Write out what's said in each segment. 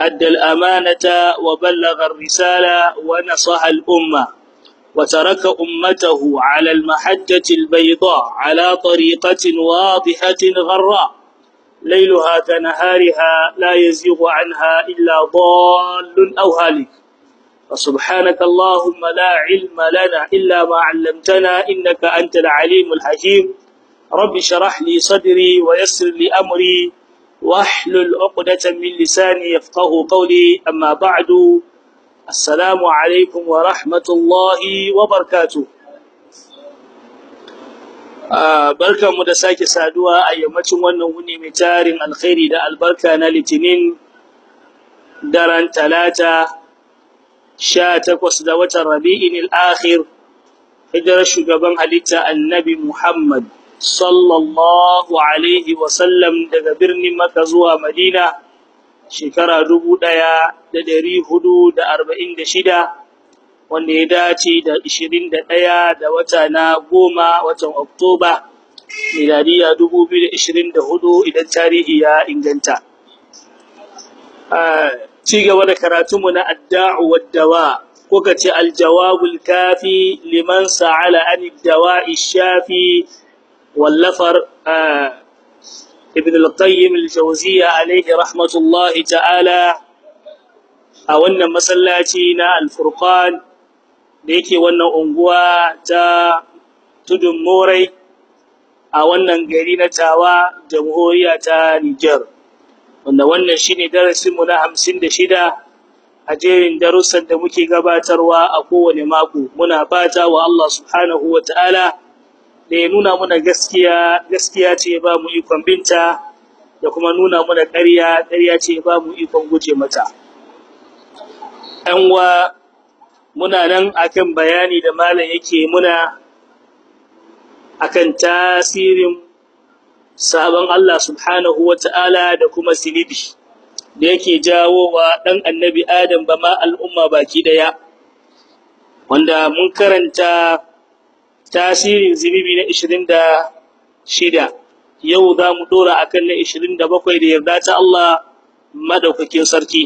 أدى الأمانة وبلغ الرسالة ونصح الأمة وترك أمته على المحجة البيضاء على طريقة واضحة غراء. ليلها كنهارها لا يزيغ عنها إلا ضال أو هالك. فسبحانك اللهم لا علم لنا إلا ما علمتنا إنك أنت العليم الحكيم. رب شرح لي صدري ويسر لي أمري. واحلل عقدة من لساني يفقه قولي أما بعد السلام عليكم ورحمة الله وبركاته barkanmu da sake saduwa a yammacin wannan wuni mai tarin alkhairi da albarka na litinin daren talata sha takwas da watan rabi'in al'akhir hijirar shugaban halitta annabi muhammad sallallahu alaihi wasallam daga birnin maka zuwa madina shekara dubu ɗaya da ɗari huɗu da arba'in da shida wanda ya dace da ishirin da ɗaya da wata na goma watan oktoba miladiya dubu biyu da ishirin da huɗu idan tarihi ya inganta. Ci gaba da karatunmu na adda'u waddawa ko ka ce aljawabul kafi liman sa'ala an dawa'i shafi wallafar ibn al-qayyim al-jawziyya alayhi rahmatullahi ta'ala a wannan masallaci na al-furqan da yake wannan unguwa ta tudun morai a wannan gari na tawa jamhuriya ta Niger wanda wannan shine darasinmu na 56 a jerin darussan da muke gabatarwa a kowane mako muna fata wa Allah subhanahu wa ta'ala da ya nuna muna gaskiya gaskiya ce ba mu ikon binta da kuma nuna muna ƙarya ƙarya ce ba mu ikon guje mata. Wa muna nan akan bayani da malam yake muna akan tasirin sabon Allah subhanahu wata'ala da kuma sinibi da yake jawo wa ɗan annabi Adam ba ma al'umma baki ɗaya. Wanda mun karanta tasirin zunubi na 26 yau za mu dora akan na 27 da yarda ta Allah madaukakin sarki.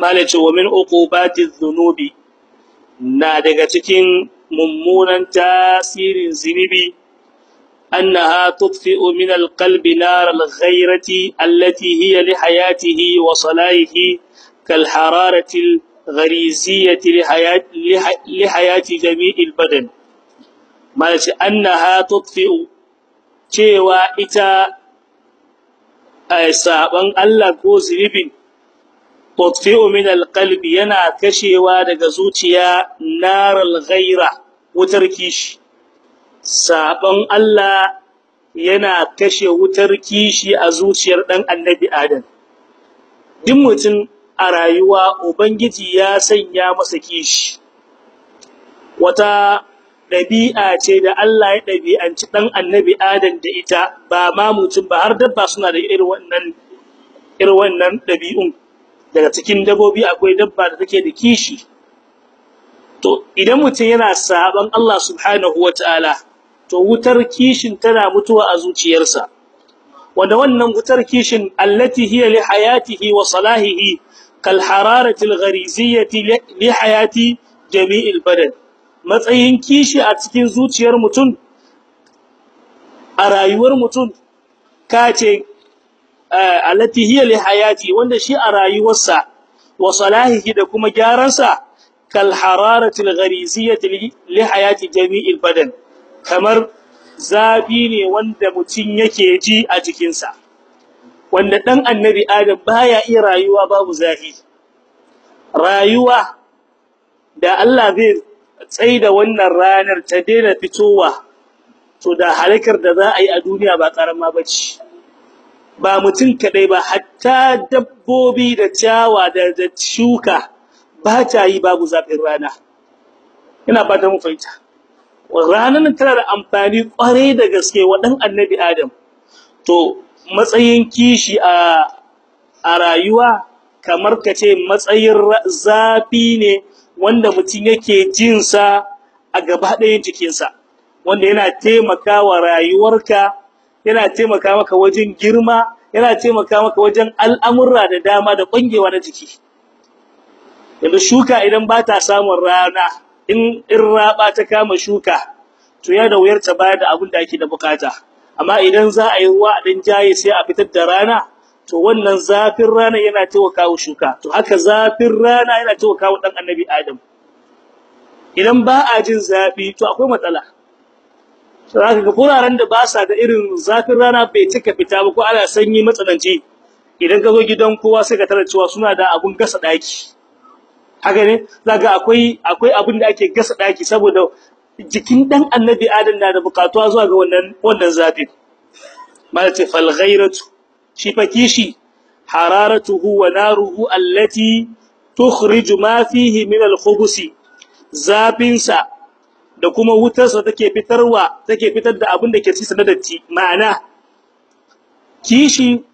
Malace wa min uqubatiz zunubi. Na daga cikin mummunan tasirin zunubi annaha tudfi'u min alqalbi nar alghayrati allati hiya li hayatihi wa salahihi kal hararati alghariziyyati li hayati li hayati jami'il badan. Malaci annaha tudfi'u cewa ita saban Allah ko zunubin tudfi'u min alqalbi yana kashewa daga zuciya naral ghaira wutar kishi. Saban Allah yana kashe wutar kishi a zuciyar dan annabi Adam. Duk mutum a rayuwa ubangiji ya sanya masa kishi. Wata ɗabi'a ce da Allah ya ɗabi'anci ɗan annabi Adam da ita ba ma mutum ba har dabba suna da irin wannan irin wannan ɗabi'un. Daga cikin dabbobi akwai dabba da take da kishi. To idan mutum yana saban Allah subhanahu wataala to wutar kishin tana mutuwa a zuciyarsa. Wanda wannan wutar kishin allati hiya li hayatihi wa salahihi kal hararati al ghariziyyati li hayati jami'il badan. Matsayin kishi a cikin zuciyar mutum a rayuwar mutum kace allati hiya li hayati wanda shi a rayuwarsa wa salahihi da kuma gyaransa kal hararati al-ghariziyati li hayati jami'il badan. Kamar zafi ne wanda mutum yake ji a jikinsa. Wanda dan annabi adam baya iya rayuwa babu zafi. Rayuwa da Allah zai tsaida wannan ranar ta daina fitowa to da halakar da za a yi a duniya ba karama bace ba mutum kadai ba hatta dabbobi da ciyawa da da shuka ba ta yi babu zafin rana. Ina fata mu fahimta. Ranan tana da amfani kware da gaske wa dan annabi adam. To matsayin kishi a a rayuwa kamar kace matsayin zafi ne wanda mutum yake jin sa a gaba ɗayan jikinsa wanda yana taimakawa rayuwarka yana taimaka maka wajen girma yana taimaka maka wajen al'amurra da dama da kungewa na jiki. Yanzu shuka idan ba ta samun rana in in raba ta kama shuka to ya da wuyar ta bayar da abin da ake da buƙata amma idan za a yi ruwa a dan jaye sai a fitar da rana to wannan zafin rana yana taimakawa shuka. To haka zafin rana yana taimakawa dan annabi adam. Idan ba a jin zafi to akwai matsala. Zaka ga furaren da ba sa da irin zafin rana bai cika fita ba ko ana sanyi matsananci idan ka zo gidan kowa sai ka tarar cewa suna da abun gasa daki haka ne? Zaka akwai akwai abun da ake gasa daki saboda jikin dan annabi adam na da bukatuwa zuwa ga wannan wannan zafin. Malace fal ghairatu shi fa kishi hararatuhu wa naruhu allati tukhriju ma fihi min al khubusi zafinsa da kuma wutarsa take fitarwa take fitar da abin da ke cikin na datti. Ma'ana kishi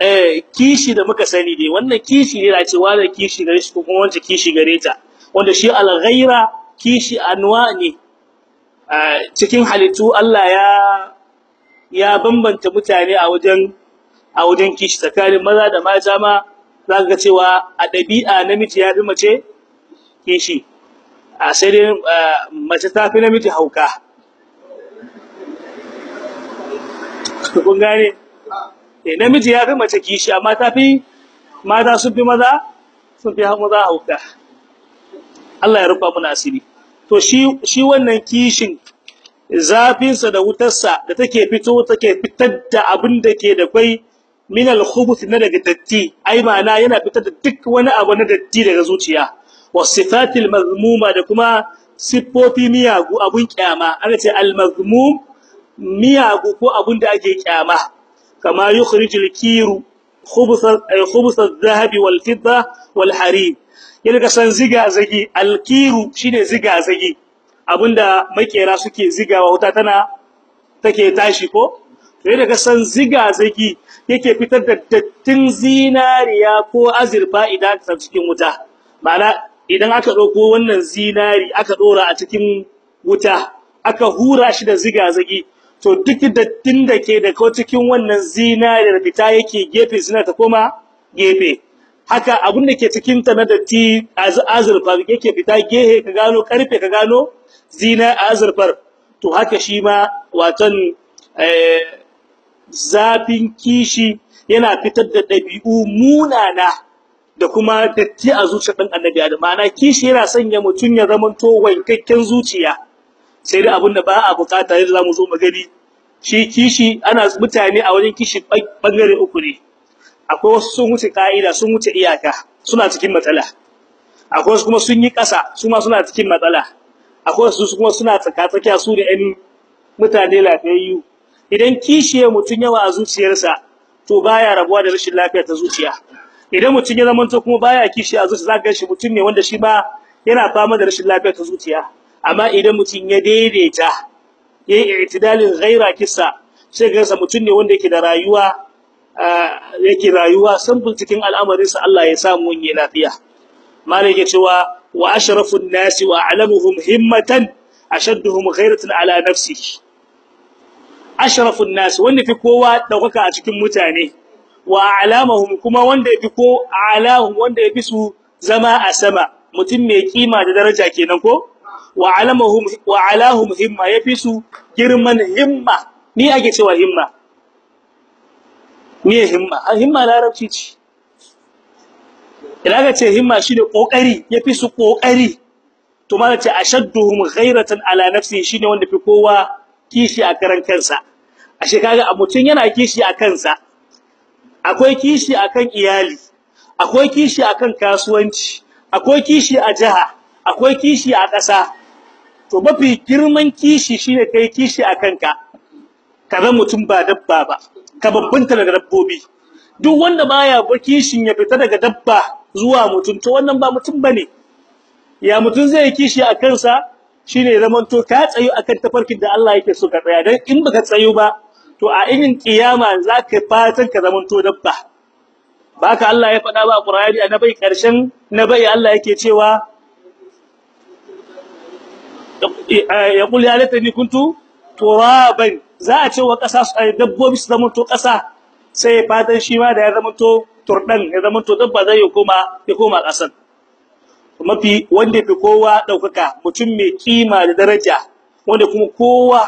eh kishi da muka sani dai wannan kishi ne da cewa da kishi gare shi kuma wanda kishi gare ta. Wanda shi al-ghaira kishi anwa ne. Cikin halittu Allah ya ya bambanta mutane a wajen a wajen kishi. Tsakanin maza da mata ma zaka ga cewa a dabi'a namiji ya fi mace kishi. A sai dai mace ta fi namiji hauka. Kun gane? Eh namiji ya fi mace kishi amma ta fi mata sun fi maza sun fi maza hauka. Allah ya rufa mana asiri. To shi shi wannan kishin zafinsa da wutarsa da take fito take fitar da abin da ke da kai min al-khubuth na daga datti. Ai ma'ana yana fitar da duk wani abu na datti daga zuciya. Wasifatil mazmuma da kuma siffofi miyagu abun kyama. Ana ce al mazmum miyagu ko abun da ake kyama. Kama yukhrijul kiru khubsa khubsa adh-dhahab wal fidda wal harir yana ka san ziga zagi al kiru shine ziga zagi abin da makera suke zigawa wuta tana take tashi ko? Yana ka san ziga zagi yake fitar da dattin zinariya ko azurfa idan ta cikin wuta. Ma'ana idan aka ɗauko wannan zinari aka dora a cikin wuta aka hura shi da ziga-zagi to duk dattin da ke da ko cikin wannan zinari da fita yake gefe suna ta koma gefe. Haka abin da ke cikin ta na datti azurfa yake fita gehe ka gano ƙarfe ka gano zina azurfar to haka shi ma watan zafin kishi yana fitar da dabi'u munana da kuma datti a zuciyar dan annabi Adam. Ma'ana kishi yana sanya mutun ya zamanto wankakken zuciya. Sai dai abin da ba a buƙata yanzu za mu zo mu gani shi kishi ana mutane a wajen kishi ɓangare uku ne. Akwai wasu sun wuce kaida sun wuce iyaka suna cikin matsala. Akwai wasu kuma sun yi kasa su ma suna cikin matsala. Akwai wasu kuma suna tsaka tsakiya su da ɗan mutane lafiyayyu. Idan kishi ya mutun yawa a zuciyarsa to baya rabuwa da rashin lafiya ta zuciya. Idan mutum ya zamanto kuma baya kishi a zuciya zaka shi mutum ne wanda shi ba yana fama da rashin lafiya ta zuciya. Amma idan mutum ya daidaita yayi i'tidalin ghaira kissa sai ga mutum ne wanda yake da rayuwa yake rayuwa simple cikin al'amarin sa Allah ya samu yin lafiya. Malai cewa wa ashrafun nasi wa a'lamuhum himmatan ashadduhum ghairatan ala nafsihi ashrafun nasi wanda fi kowa ɗaukaka a cikin mutane wa a'lamuhum kuma wanda yafi ko a'lahum wanda yafi su zama a sama mutum mai kima da daraja kenan ko wa a'lamuhum wa a'lahum himma yafi su girman himma ni ake cewa himma me himma himma larabci ce idan ka ce himma shine ƙoƙari yafi su ƙoƙari to mana ce ashadduhum ghairatan ala nafsi shine wanda fi kowa kishi a karan kansa. Ashe kaga a mutun yana kishi a kansa. Akwai kishi akan iyali akwai kishi akan kasuwanci akwai kishi a jaha akwai kishi a ƙasa. To mafi girman kishi shine kai kishi akan ka kaza mutum ba dabba ba ka babbanta daga dabbobi. Duk wanda baya kishin ya fita daga dabba zuwa mutum to wannan ba mutum ba ne. Ya mutum zai kishi a kansa shine zaman to ka tsayo akan tafarkin da Allah yake so ka tsaya. Dan in baka tsayo ba to a irin kiyama zaka fatan ka zaman to dabba baka Allah ya faɗa ba Qur'ani annabi ƙarshen nabi Allah yake cewa yaqul ya latani kuntu turaban. Za a ce wa ƙasa dabbobi su zama to ƙasa sai fatan shi ma da ya zama to turdan ya zama to dabba zai ya koma ya koma ƙasan. Mafi wanda fi kowa ɗaukaka mutum mai kima da daraja wanda kuma kowa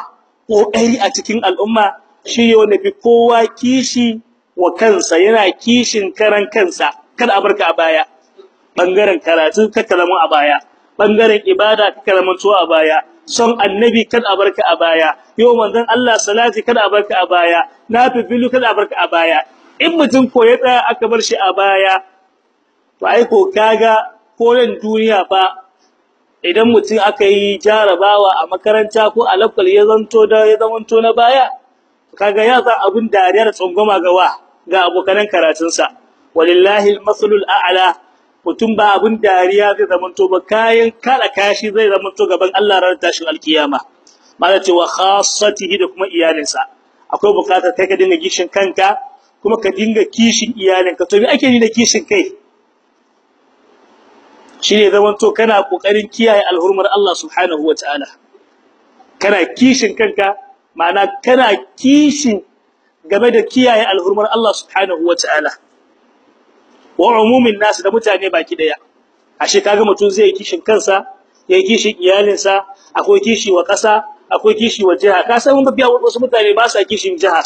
ƙoƙari a cikin al'umma shi wanda fi kowa kishi wa kansa yana kishin karan kansa. Kada a barka a baya. Bangaren karatu kada zama a baya. Bangaren ibada kada zama to a baya. Son annabi kada a barka a baya. Yau manzon Allah salati kada a barka a baya. Nafilu kada a barka a baya. In mutum ko ya tsaya aka bar shi a baya to ai ko kaga koren duniya fa idan mutum aka yi jarabawa a makaranta ko a lafkal ya zanto da ya zamanto na baya kaga ya za abun dariya da tsangwama ga wa ga abokanan karatunsa. Walillahi almasalul a'la mutum ba abun dariya zai zamanto ba kayan kala kashi zai zamanto gaban Allah ran tashin alkiyama. Mala cewa khassatihi da kuma iyalinsa. Akwai buƙatar kai ka dinga kishin kanka kuma ka dinga kishin iyalinka. To me ake ni da kishin kai? Shine zamanto kana ƙoƙarin kiyaye alhurmar Allah subhanahu wataala kana kishin kanka ma'ana kana kishin game da kiyaye alhurmar Allah subhanahu wataala wa umumin nas da mutane baki ɗaya ashe kaga mutun zai kishin kansa yayi kishin iyalinsa akwai kishi wa kasa akwai kishi wa jiha. Ka san mabiya wasu mutane ba sa kishin jiha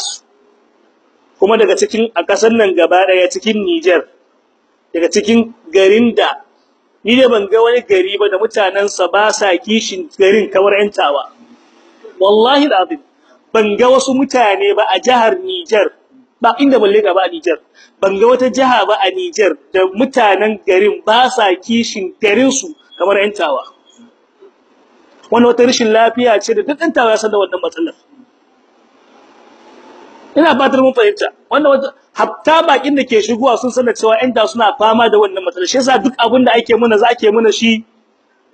kuma daga cikin a kasan nan gaba ɗaya cikin Niger daga cikin garin da ni ne ban ga wani gari ba da mutanansa ba sa kishin garin kamar yantawa wallahi alazim ban ga wasu mutane ba a jihar Niger ba inda balle ga ba a Niger ban ga wata jiha ba a Niger da mutanen garin ba sa kishin garin su kamar yantawa wannan wata rashin lafiya ce da duk yantawa ya san da wannan matsalar. Ina fatar mun fahimta. Wannan hatta bakin da ke shigowa sun sanar cewa ƴan suna fama da wannan matsala shi yasa duk abin da ake muna za ake muna shi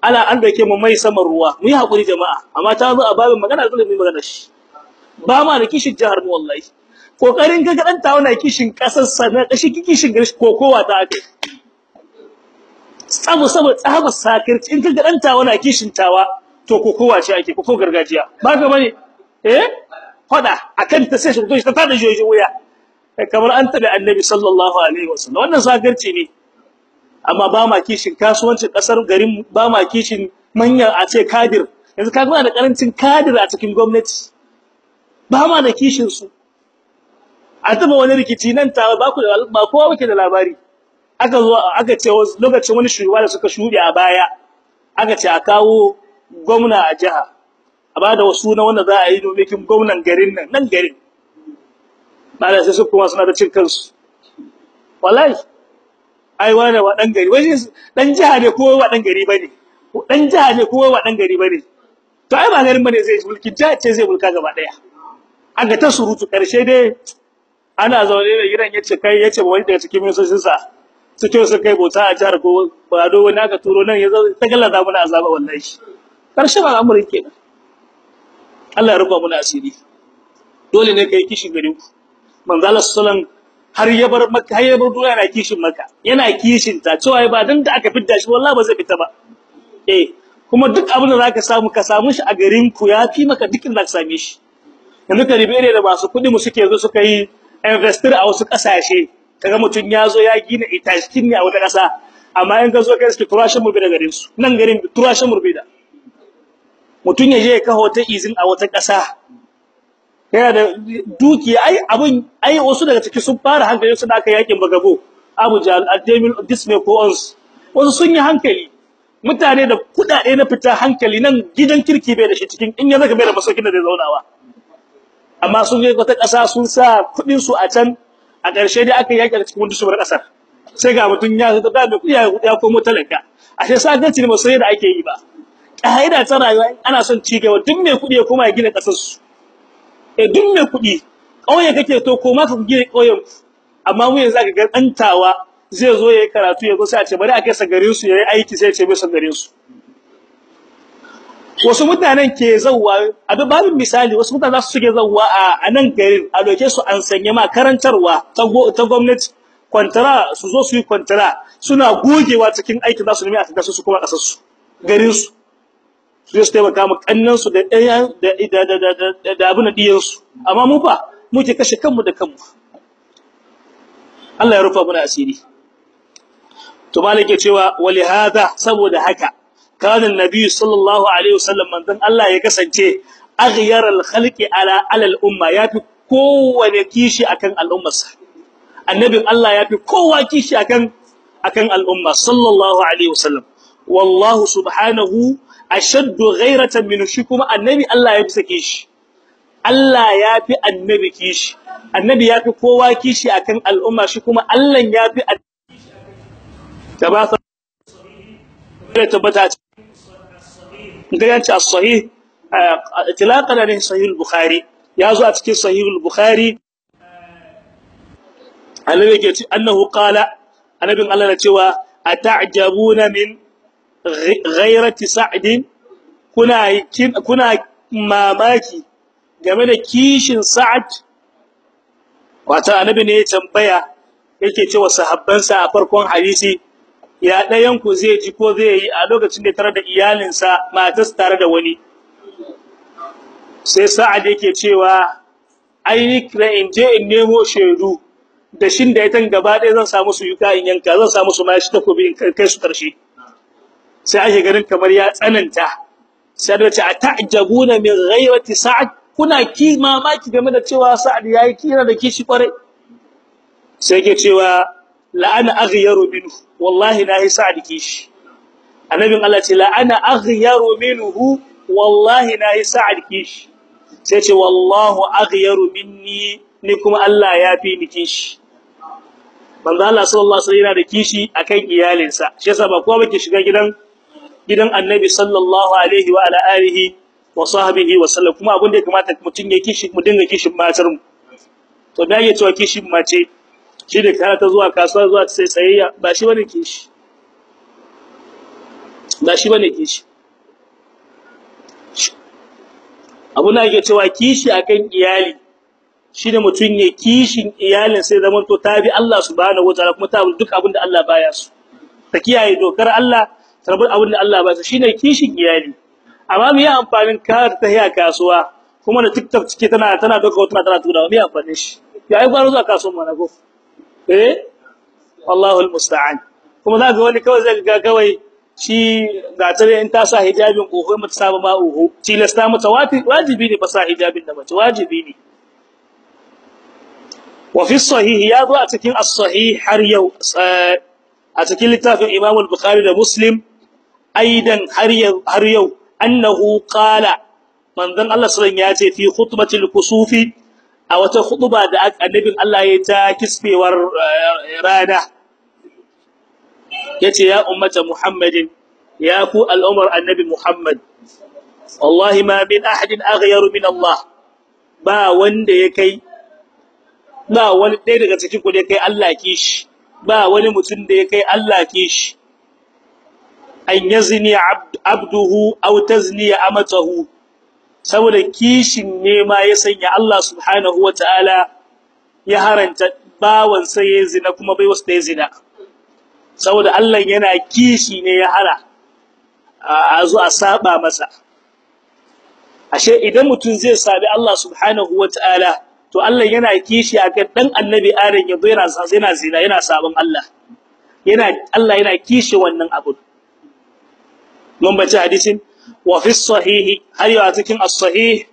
ala an da yake mu mai saman ruwa. Mu yi haƙuri jama'a. Amma ta zo a babin magana dole mu magana shi. Ba ma da kishin jihar mu wallahi. Kokarin ga dan tawo na kishin ƙasar sa na kashi kishin gari kokowa ta ake tsabu saboda tsabar sakirci in ka ga dan tawo na kishin tawa to kokowa ce ake koko gargajiya. Ba ga ba ne eh? Fada akan ta sai shi ta tada joji wuya. Kamar an tabi annabi sallallahu alaihi wasallam. Wannan sagarci ne. Amma ba ma kishin kasuwancin ƙasar garin ba ma kishin manya a ce kadir. Yanzu ka da ƙarancin kadir a cikin gwamnati. Ba ma da kishin su. A taba wani rikici nan ta ba ku ba kowa wake da labari. Aka zo aka ce lokacin wani shugaba da suka shuɗe a baya aka ce a kawo gwamna a jiha. A ba da wasu na wanda za a yi domin gwamnan garin nan nan garin. Bala sai su kuma suna da cin kansu. Wallahi ai wani wa dan gari wani dan jiha ne ko wa dan gari ba ne dan jiha ne ko wa dan gari ba ne to ai ba garin ba ne zai mulki jiha ce zai mulka gaba ɗaya an ga ta surutu ƙarshe dai ana zaune da gidan ya ce kai ya ce ba wani daga cikin ministocin sa su ce su kai bota a jihar ko ba do wani aka turo nan ya zo ta gallada mana azaba wallahi. Karshe ba al'amarin kenan. Allah ya rufa mana asiri. Dole ne kai kishin garin ku. Manzo Allah sallallahu har ya bar makka har ya bar duniya yana kishin makka. Yana kishin ta cewa ba dan da aka fidda shi wallahi ba zai fita ba. Eh kuma duk abin da zaka samu ka samu shi a garin ku yafi maka dukkan zaka same shi. Yanzu ka ribere da masu kuɗi mu suke zo suka yi investor a wasu ƙasashe kaga mutun ya zo ya gina itashin ne a wata kasa amma in ka zo kai su turashin mu bi da garin su nan garin turashin mu bi da. Mutun ya je ya kawo ta izin a wata kasa yana da dukiya. Ai abun ai wasu daga ciki sun fara hankali suna aka yaƙin bagabo Abu Jahl Al-Jamil Disme ko ons. Wasu sun yi hankali. Mutane da kudade na fita hankali nan gidan kirki bai da shi cikin in ya zaka bai da masaukin da zai zaunawa amma sun je wata kasa sun sa kuɗin su a can. A ƙarshe dai aka yaki a cikin wani shugaban ƙasar sai ga mutun ya da kuɗi ya komo talaka. Ashe saganci ne ba sai da ake yi ba. Kaida ta rayuwa ana son ci gaba duk mai kuɗi ya koma ya gina ƙasar su e duk mai kuɗi kauye kake to ko ma ka gina kauyen amma mu yanzu zaka ga dantawa zai zo yayi karatu ya zo sai a ce bari a kai sa garin su yayi aiki sai ya ce bai san garin su wasu mutanen ke zawwa a babin misali wasu mutanen za su suke zawwa a nan garin a doke su an sanya ma karantarwa ta gwamnati. Kwantara su zo su yi kwantara suna gogewa cikin aikin za su nemi a tada su kuma ƙasar su garin su su su taimaka mu kannan su da ɗaya da da da abin amma mu fa muke kashe kanmu da kanmu. Allah ya rufa muna asiri. To malike cewa wali hada saboda haka kana annabi sallallahu alaihi wasallam manzon Allah ya kasance aghyar al-khalqi ala ala al-umma yafi kowane kishi akan al'ummarsa. Annabin Allah yafi kowa kishi akan akan al'umma sallallahu alaihi wasallam. Wallahu subhanahu ashaddu ghayratan min shi kuma annabi Allah ya sake shi Allah yafi annabi kishi annabi yafi kowa kishi akan al'umma shi kuma Allah yafi tabata tabbata ga yanci as-sahih itlaqan ne sahih al-bukhari yazo a cikin sahih al-bukhari annabi yake ce annahu qala annabin Allah na cewa ata'jabuna min ghayrati sa'd kuna kuna mamaki game da kishin sa'ad. Wata annabi ne ya tambaya yake cewa sahabbansa a farkon hadisi ya ɗayan ku zai ji ko zai yi a lokacin da tare da iyalinsa matarsa tare da wani? Sai sa'ad yake cewa ai in je in nemo shaidu da shin da itan gaba ɗaya zan samu su yuka in yanka zan samu su mashi takobi in kai su ƙarshe sai ake ganin kamar ya tsananta. Sai da ce ata'jabuna min ghayrati sa'ad kuna ki mamaki game da cewa sa'ad yayi kira da kishi kware sai yake cewa la'ana aghyaru minhu. Wallahi nahi sa'ad kishi. Annabin Allah ce la'ana aghyaru minhu. Wallahi nahi sa'ad kishi. Sai ce wallahu aghyaru minni. Ni kuma Allah ya fi ni kishi. Manzo Allah sallallahu alaihi wasallam yana da kishi akan iyalinsa. Shi yasa ba kowa bake shiga gidan gidan annabi sallallahu alaihi wa ala alihi wa sahbihi wa sallam. Kuma abin da ya kamata mutun ya kishi mu dinga kishin matar mu. To da yake cewa kishin mace shi da kana ta zuwa kasuwa zuwa sai sayayya ba shi ba ne kishi. Ba shi ba ne kishi. Abu na yake cewa kishi akan iyali shine mutun ya kishin iyalin sai zaman to tabi Allah subhanahu wataala kuma ta duk abin da Allah baya su ta kiyaye dokar Allah tarbi abin da Allah baya su shine kishin iyali. Amma me ya amfanin ka ta hiya kasuwa? Kuma da TikTok cike tana tana doka wata tana tura me amfanin shi? Ya yi gwaro zuwa kasuwan mana go eh? Wallahu almusta'an kuma za ga wani kawai zai ga kawai shi ga tare in ta sa hijabin oho mata saba ma oho. Tilasta mata wajibi ne ba sa hijabin da mace wajibi ne. Wa fi sahih ya zo a cikin as-sahih har yau a cikin aidan har yau annahu qala manzon Allah sallallahu alaihi wasallam ya ce fi khutbatil kusufi a wata khutba da annabin Allah ya ta kisfewar rana. Yace ya ummata muhammadin ya ku al'umar annabi muhammad wallahi ma min ahadin aghayar min Allah ba wanda ya ba wani ɗaya daga cikin ku da kai Allah kishi ba wani mutum da ya kai Allah kishi. An yazni abduhu aw tazni amatahu. Saboda kishin ne ma ya sanya Allah subhanahu wataala ya haranta bawan sai ya zina kuma bai wasu da zina. Saboda Allah yana kishi ne ya hara a zo a saba masa. Ashe idan mutum zai sabi Allah subhanahu wataala to Allah yana kishi akan dan annabi Adam ya zo yana yana zina yana sabon Allah. Yana Allah yana kishi wannan abu mun bace hadisin. Wa fi sahih har yau cikin as-sahih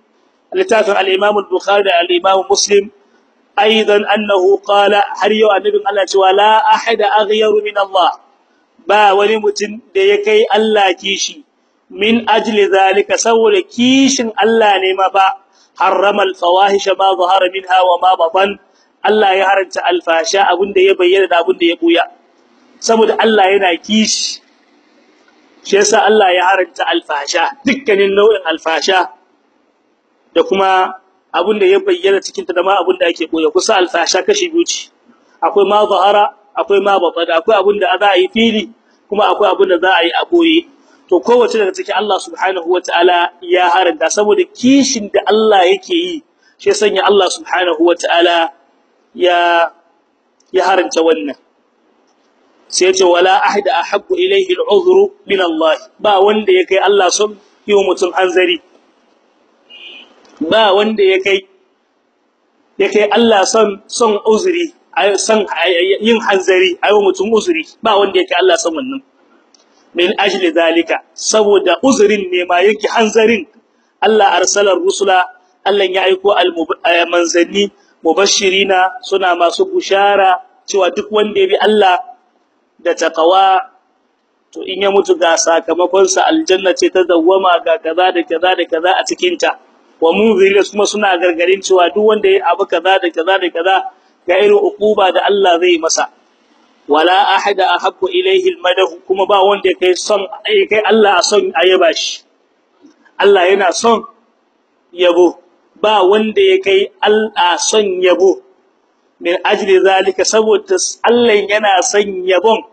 littafin al-Imam al-Bukhari da al-Imam Muslim aidan annahu qala har yau annabin Allah cewa la ahada aghyaru min Allah. Ba wani mutum da ya kai Allah kishi. Min ajli zalika saboda kishin Allah ne ma ba harrama al-fawahisha ma zahara minha wa ma batan. Allah ya haranta alfasha abin da ya bayyana da abin da ya buya. Saboda Allah yana kishi. Shi yasa Allah ya haranta alfasha dukkanin nau'in alfasha da kuma abin da ya bayyana cikin ta da ma abin da ake ɓoye kusa alfasha kashi biyu ce. Akwai ma zahara akwai ma batada akwai abin da za a yi fili kuma akwai abin da za a yi a ɓoye to kowace daga cikin Allah subhanahu wataala ya haranta saboda kishin da Allah yake yi shi sanya Allah subhanahu wataala ya ya haranta wannan. Sai ce wala ahada ahabbu ilayhi al'udhru min Allah. Ba wanda ya kai Allah son yi mutum hanzari. Ba wanda ya kai ya kai Allah son son uzuri son yin hanzari ayo mutum uzuri. Ba wanda ya kai Allah son wannan. Min ajli zalika saboda uzurin ne ma yake hanzarin. Allah arsalar rusula Allah ya aiko al-manzanni mubashirina suna masu bushara cewa duk wanda ya bi Allah da taqwa to in ya mutu ga sakamakon sa aljanna ce ta dawwama ga kaza da kaza da kaza a cikin ta wa munzirina kuma suna gargarin cewa duk wanda ya abu kaza da kaza da kaza ga irin ukuba da Allah zai masa. Wala ahada ahabbu ilayhi almadahu kuma ba wanda kai son kai Allah son ayaba shi. Allah yana son yabo ba wanda ya kai Allah son yabo. Min ajli zalika saboda Allah yana son yabon.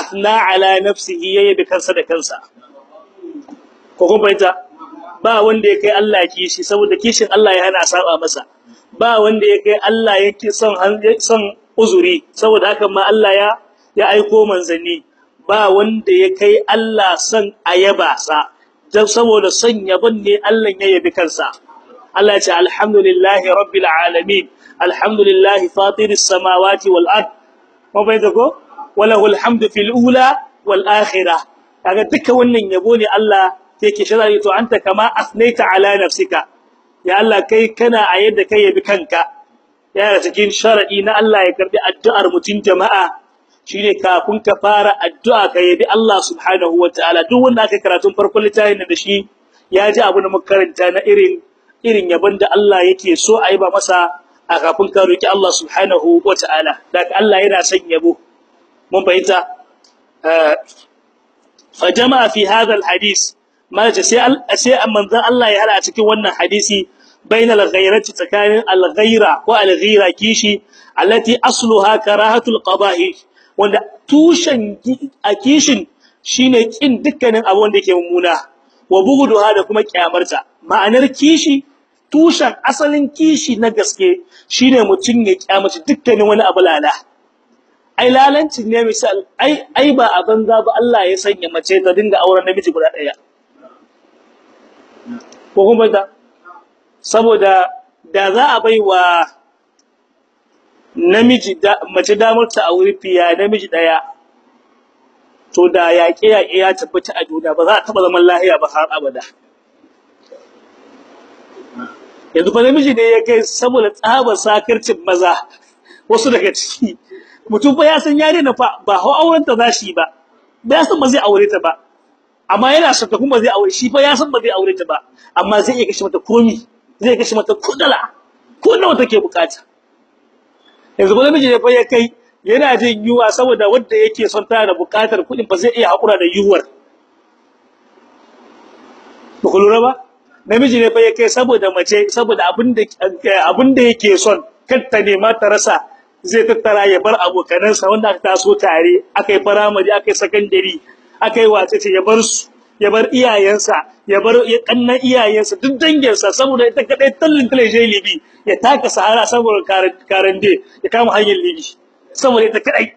Athna ala nafsihi yayi kansa da kansa ko kun fahimta ba wanda ya kai Allah kishi saboda kishin Allah ya hana saba masa ba wanda ya kai Allah yake son son uzuri saboda haka ma Allah ya ya aiko manzanni ba wanda ya kai Allah son ayaba sa dan saboda son yabon ne Allah ya yabi kansa Allah ya ce alhamdulillahi rabbil alamin alhamdulillahi fatiris samawati wal ard ko bai da ko walahu alhamdu fil ula wal akhirah. Kaga duka wannan yabo ne Allah yake shirari to anta kama asnaita ala nafsika. Ya Allah kai kana a yadda kai yabi kanka. Yana cikin sharadi na Allah ya karɓi addu'ar mutun jama'a shine kafin ka fara addu'a ka yabi Allah subhanahu wataala duk wanda aka karatun farkon littafin da shi ya ji abu da makaranta na irin irin yabon da Allah yake so a yi ba masa a kafin ka roki Allah subhanahu wataala daga Allah yana son yabo. Mun fahimta? Fa jama'a fi hadha alhadith. Malace sai sai manzon Allah ya hada a cikin wannan hadisi bainal ghayrati tsakanin alghayra wa alghira kishi allati asluha karahatul qadahi wanda tushen a kishin shine kin dukkanin abu wanda yake mummuna wa bughduha da kuma kyamarta. Ma'anar kishi tushen asalin kishi na gaske shine mutun ya kyamaci dukkanin wani abu lala. Ai lalancin ne misal ai ai ba a banza ba Allah ya sanya mace ta dinga auren namiji guda ɗaya ko kuma da saboda da za a bai wa namiji da mace damar ta aure fiya namiji ɗaya to da yaƙe yaƙe ya tabbata a duniya ba za a taba zaman lahiya ba har abada. Yanzu fa namiji ne ya kai saboda tsabar sakarcin maza wasu daga ciki. Mutum fa ya san yare na fa ba hau auren ta zashi ba. Ba ya san ba zai aure ta ba. Amma yana son ta kuma zai aure shi fa ya san ba zai aure ta ba. Amma zai iya kashe mata komi zai kashe mata kudala ko nawa take buƙata. Yanzu kuma miji ne fa ya kai yana jin yuwa saboda wanda yake son ta da buƙatar kuɗin ba zai iya hakura da yuwar ba ba? Namiji ne fa ya kai saboda mace saboda abin da abin da yake son kanta ne ma ta rasa. Zai tattara ya bar abokanansa wanda aka taso tare akai firamare akai secondary akai wace ce ya bar su ya bar iyayensa ya bar kannan iyayensa duk danginsa saboda ita kadai tallin talaje libi ya taka sahara saboda karande ya kama hanyar libi saboda ita kadai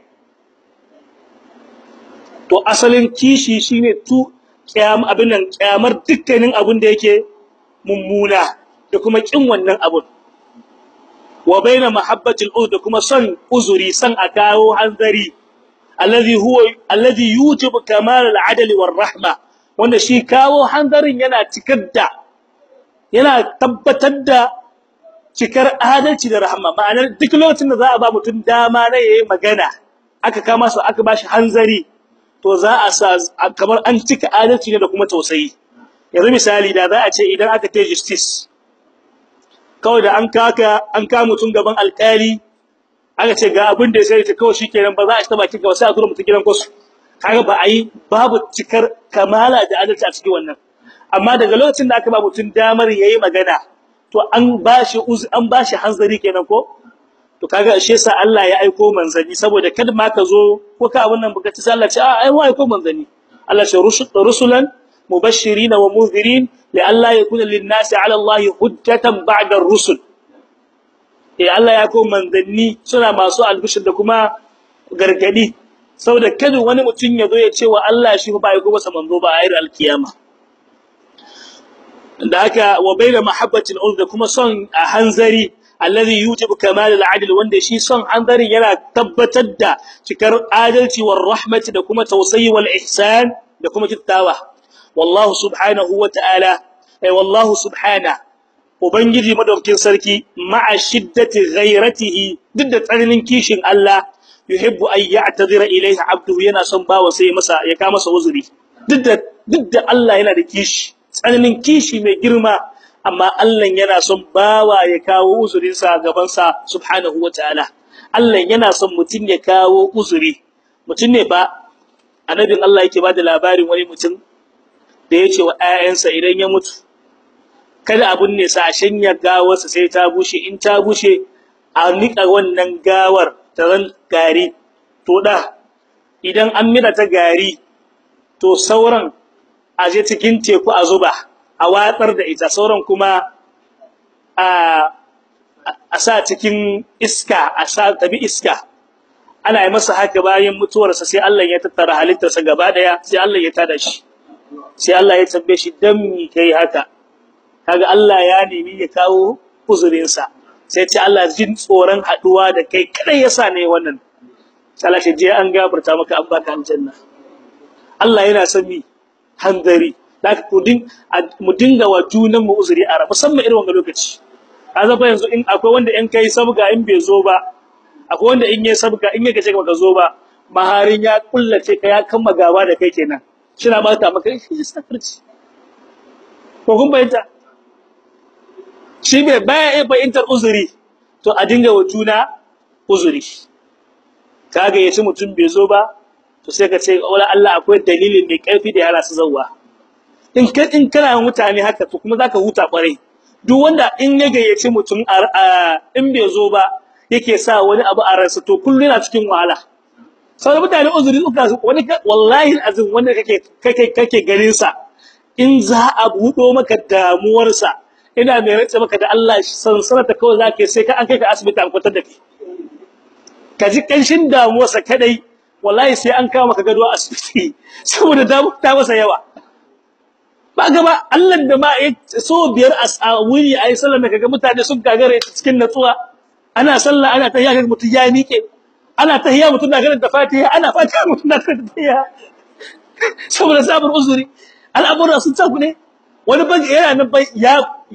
to asalin kishi shine tu kiyam abin nan kiyamar dukkanin abin da yake mummuna da kuma kin wannan abun. Wa baina mahabbatil uz da kuma son uzuri san a kawo hanzari. Alladhi huwa alladhi yujibu kamal al-adl war rahma wanda shi kawo hanzarin yana cikar yana tabbatar da cikar adalci da rahma ma'anar duk lokacin da za a ba mutum dama na yayi magana aka kama su aka bashi hanzari to za a sa kamar an cika adalci ne da kuma tausayi. Yanzu misali da za a ce idan aka ta justice kawai da an kaka an kama mutum gaban alƙali aka ce ga abin da sai ta kawai shikenan ba za a taba kika sai a tura mutum gidan kwasu. Kaga ba ai babu cikar kamala da adalci a cikin wannan. Amma daga lokacin da aka ba mutum damar yayi magana to an bashi an bashi hanzari kenan ko? To kaga ashe sa Allah ya aiko manzanni saboda kada ma ka zo ko ka abun nan baka ci sai Allah ce a ai mu aiko manzanni. Allah ce rusulan mubashirin wa munzirin alla yakuna lin-nasi 'ala Allah hujjatan ba'da ar-rusul eh Allah ya aiko manzanni suna masu albishir da kuma gargaɗi. Saboda kada wani mutum ya zo ya ce wa Allah shi ba aiko masa manzo ba a yi alkiyama. Da haka wa baina mahabbatil da kuma son a hanzari alladhi yujibu kamal al-adl wanda shi son hanzari yana tabbatar da cikar adalci war rahmati da kuma tausayi wal ihsan da kuma kittawa wallahu subhanahu wa ay wallahu subhana ubangiji madaukakin sarki ma'a shiddati ghairatihi duk da tsananin kishin Allah yuhibbu an ya'tadhira ilayhi 'abduhu yana son bawa sai masa ya ka masa uzuri. Duk da da Allah yana da kishi tsananin kishi mai girma amma Allah yana son bawa ya kawo uzurinsa gaban sa subhanahu wataala Allah yana son mutun ya kawo uzuri. Mutun ne ba annabin Allah yake ba da labarin wani mutum da ya ce wa ayyansa idan ya mutu kada abun ne sa shanya gawarsa sai ta bushe in ta bushe a nika wannan gawar ta ran gari. To da idan an mira ta gari to sauran a je cikin teku a zuba a watsar da ita sauran kuma a a sa cikin iska a sa tabi iska. Ana yi masa haka bayan mutuwarsa sai Allah ya tattara halittarsa gaba ɗaya sai Allah ya tada shi. Sai Allah ya tambaye shi dan mi kai haka? Kaga Allah ya nemi ya kawo uzurinsa. Sai ce Allah jin tsoron haɗuwa da kai kadai yasa ne wannan. Allah shi je an gafarta maka an baka aljanna. Allah yana son mi? Hanzari. Zaka kuɗin mu dinga wa junan mu uzuri a musamman irin wannan lokaci. Kaza fa yanzu in akwai wanda in kai sabga in bai zo ba akwai wanda in yayi sabga in yake ce baka zo ba maharin ya kullace ka ya kama gaba da kai kenan. Shina ba ta maka shi sakarci ko kun bayyana shi bai baya iya bayyantar uzuri to a dinga wa juna uzuri. Kaga ya ce mutum bai zo ba to sai ka ce wala Allah akwai dalilin mai ƙarfi da yara su zawwa in ka in kana mutane haka to kuma zaka huta ƙwarai duk wanda in ya gayyaci mutum in bai zo ba yake sa wani abu a ransa to kullu yana cikin wahala. Saboda mutane uzuri suka wani wallahi azin wanda kake kake kake ganin sa in za a budo maka damuwar sa ina mai rantsa maka da Allah sansanata kawai zaka sai ka an kai ka asibiti an kwatar da kai. Ka ji kanshin damuwar sa kadai wallahi sai an kawo maka gado asibiti saboda damu ta masa yawa. Ba gaba Allah da ma so biyar a wuri ayi sallar da kaga mutane sun gagare cikin natsuwa ana sallah ana tahiyya kaga mutun ya miƙe. Ana tahiyya mutun na ganin da fatiha. Ana fatiha mutun na ganin tahiyya saboda sabar uzuri. Al'amura sun tafi ne. Wani ban yana nan ya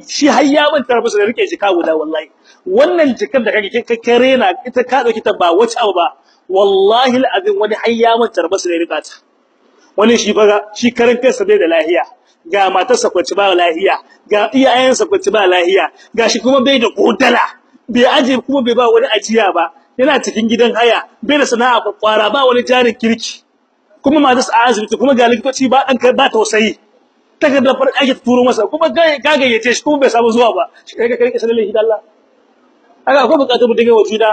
shi har ya manta musu da riƙe jika guda wallahi. Wannan jikar da kake kare na ita ka ɗauki ta ba wace abu ba. Wallahi alazim wani har ya manta musu da riƙa ta. Wani shi baga shi karin kansa bai da lahiya. Ga matarsa kwaci ba lahiya. Ga iyayensa kwaci ba lahiya. Gashi kuma bai da kodala bai aje kuma bai ba wani ajiya ba. Yana cikin gidan haya bai da sana'a kwara ba wani jarin kirki. Kuma matarsa a asibiti kuma ga likitoci ba dan kai ba tausayi. Takardar farko ake turo masa kuma ka gayyace shi kuma bai samu zuwa ba. Shi kai kai sanin lahi Allah haka akwai buƙatar mu dinga wajuna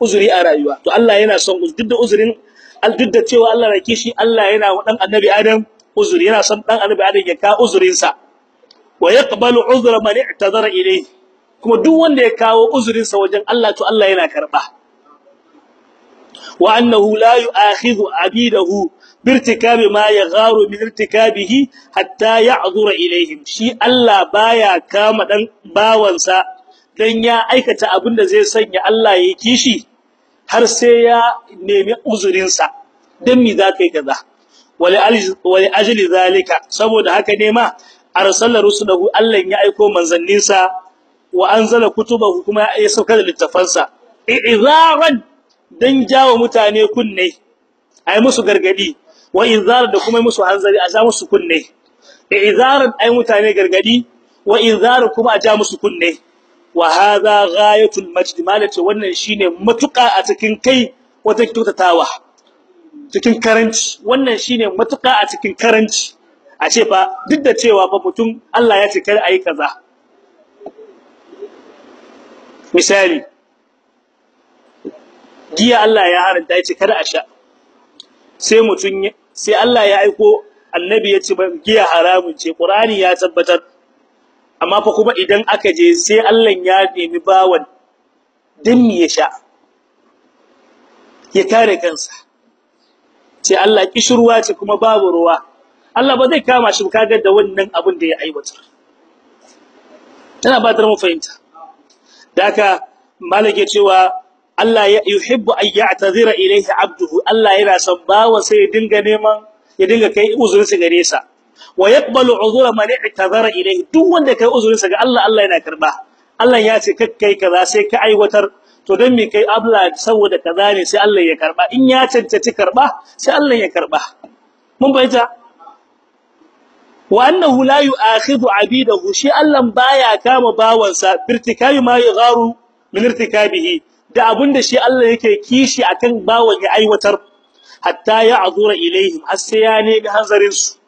uzuri a rayuwa. To Allah yana son duk da uzurin duk da cewa Allah na kishi Allah yana wa dan annabi Adam uzuri yana son dan annabi Adam ya ka uzurin sa wa yaqbalu uzra man i'tazara ilayhi. Kuma duk wanda ya kawo uzurin sa wajen Allah to Allah yana karɓa wa annahu la yu'akhidhu abidahu birtikabi ma yagharu min irtikabihi hatta ya'dhura ilayhim shi Allah baya kama dan bawansa dan ya aikata abin da zai sanya Allah ya kishi har sai ya nemi uzurin sa dan mi zakai kaza wali ajli zalika saboda haka ne ma arsala rusulahu Allah ya aiko manzanninsa wa anzala kutubahu kuma ya sauka da littafansa izaran dan jawo mutane kunne ai musu gargaɗi. Wa inzar da kuma musu hanzari a ja musu kunne. Izaran ai mutane gargaɗi wa inzar kuma a ja musu kunne. Wa hadha ghayatul majd malati wannan shine matuka a cikin kai wata tutatawa cikin karanci. Wannan shine matuka a cikin karanci. A ce fa duk da cewa fa mutum Allah ya ce kar ayi kaza. Misali giya Allah ya haranta ya ce kada a sha. Sai mutun sai Allah ya aiko annabi ya ce giya haramun ce qur'ani ya tabbatar. Amma fa kuma idan aka je sai Allah ya nemi bawan din ya sha? Ya kare kansa. Ce Allah kishirwa ce kuma babu ruwa. Allah ba zai kama shi kaga da wannan abin da ya aiwatar. Tana ba ta mu fahimta daka malage cewa Allah ya yuhibbu an ya'tazira ilayhi 'abduhu. Allah yana son bawa sai ya dinga neman ya dinga kai uzurin sa gare sa. Wa yaqbalu 'udhura man i'tazara ilayhi. Duk wanda kai uzurin sa ga Allah Allah yana karɓa Allah ya ce kakkai kaza sai ka aiwatar. To dan me kai abla saboda kaza ne sai Allah ya karɓa in ya cancanci karɓa sai Allah ya karɓa mun bayyana wa annahu la yu'akhidhu 'abidahu. Shi Allah baya kama bawansa. Birtikabi ma yagharu min irtikabihi. Da abin da shi Allah yake kishi akan bawan ya aiwatar hatta ya azura ilaihim har sai ya nemi hanzarin su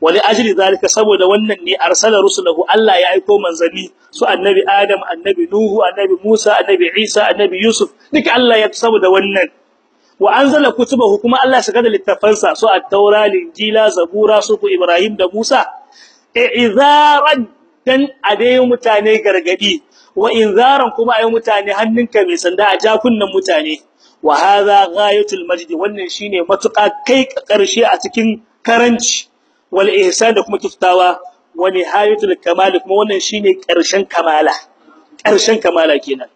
wali ajli zalika saboda wannan ne arsala rusulahu Allah ya aiko manzanni su annabi Adam annabi Nuhu annabi Musa annabi Isa annabi Yusuf duka Allah ya saboda wannan. Wa anzala kutubahu kuma Allah saka da littafansa su at-taura linjila zabura su Ibrahim da Musa. I'zaran dan adai mutane gargaɗi wa inzaran kuma ayi mutane hannunka mai sanda a jakunnan mutane. Wa hadha ghayatul majd wannan shine matuƙa kai ƙarshe a cikin karanci. Wal ihsan da kuma kiftawa wa nihayatul kamal kuma wannan shine ƙarshen kamala. Karshen kamala kenan.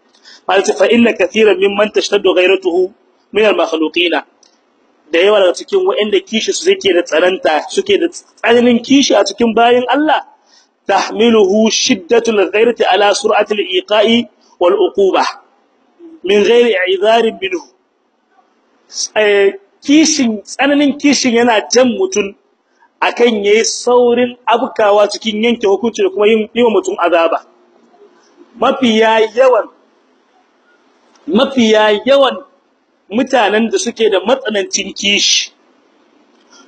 Fa inna katiran mimman tashtaddu ghayratuhu min al makhluqina da yawa daga cikin waɗanda kishi su suke da tsananta suke da tsananin kishi a cikin bayin Allah shiddatul ghayrati ala sur'atil iqa'i wal uquba min ghairi i'dharin minhu. Kishin tsananin kishin yana jan mutun akan yayi saurin abkawa cikin yanke hukunci da kuma yin yi mutun azaba. Mafiya yawan mafiya yawan mutanen da suke da matsanancin kishi.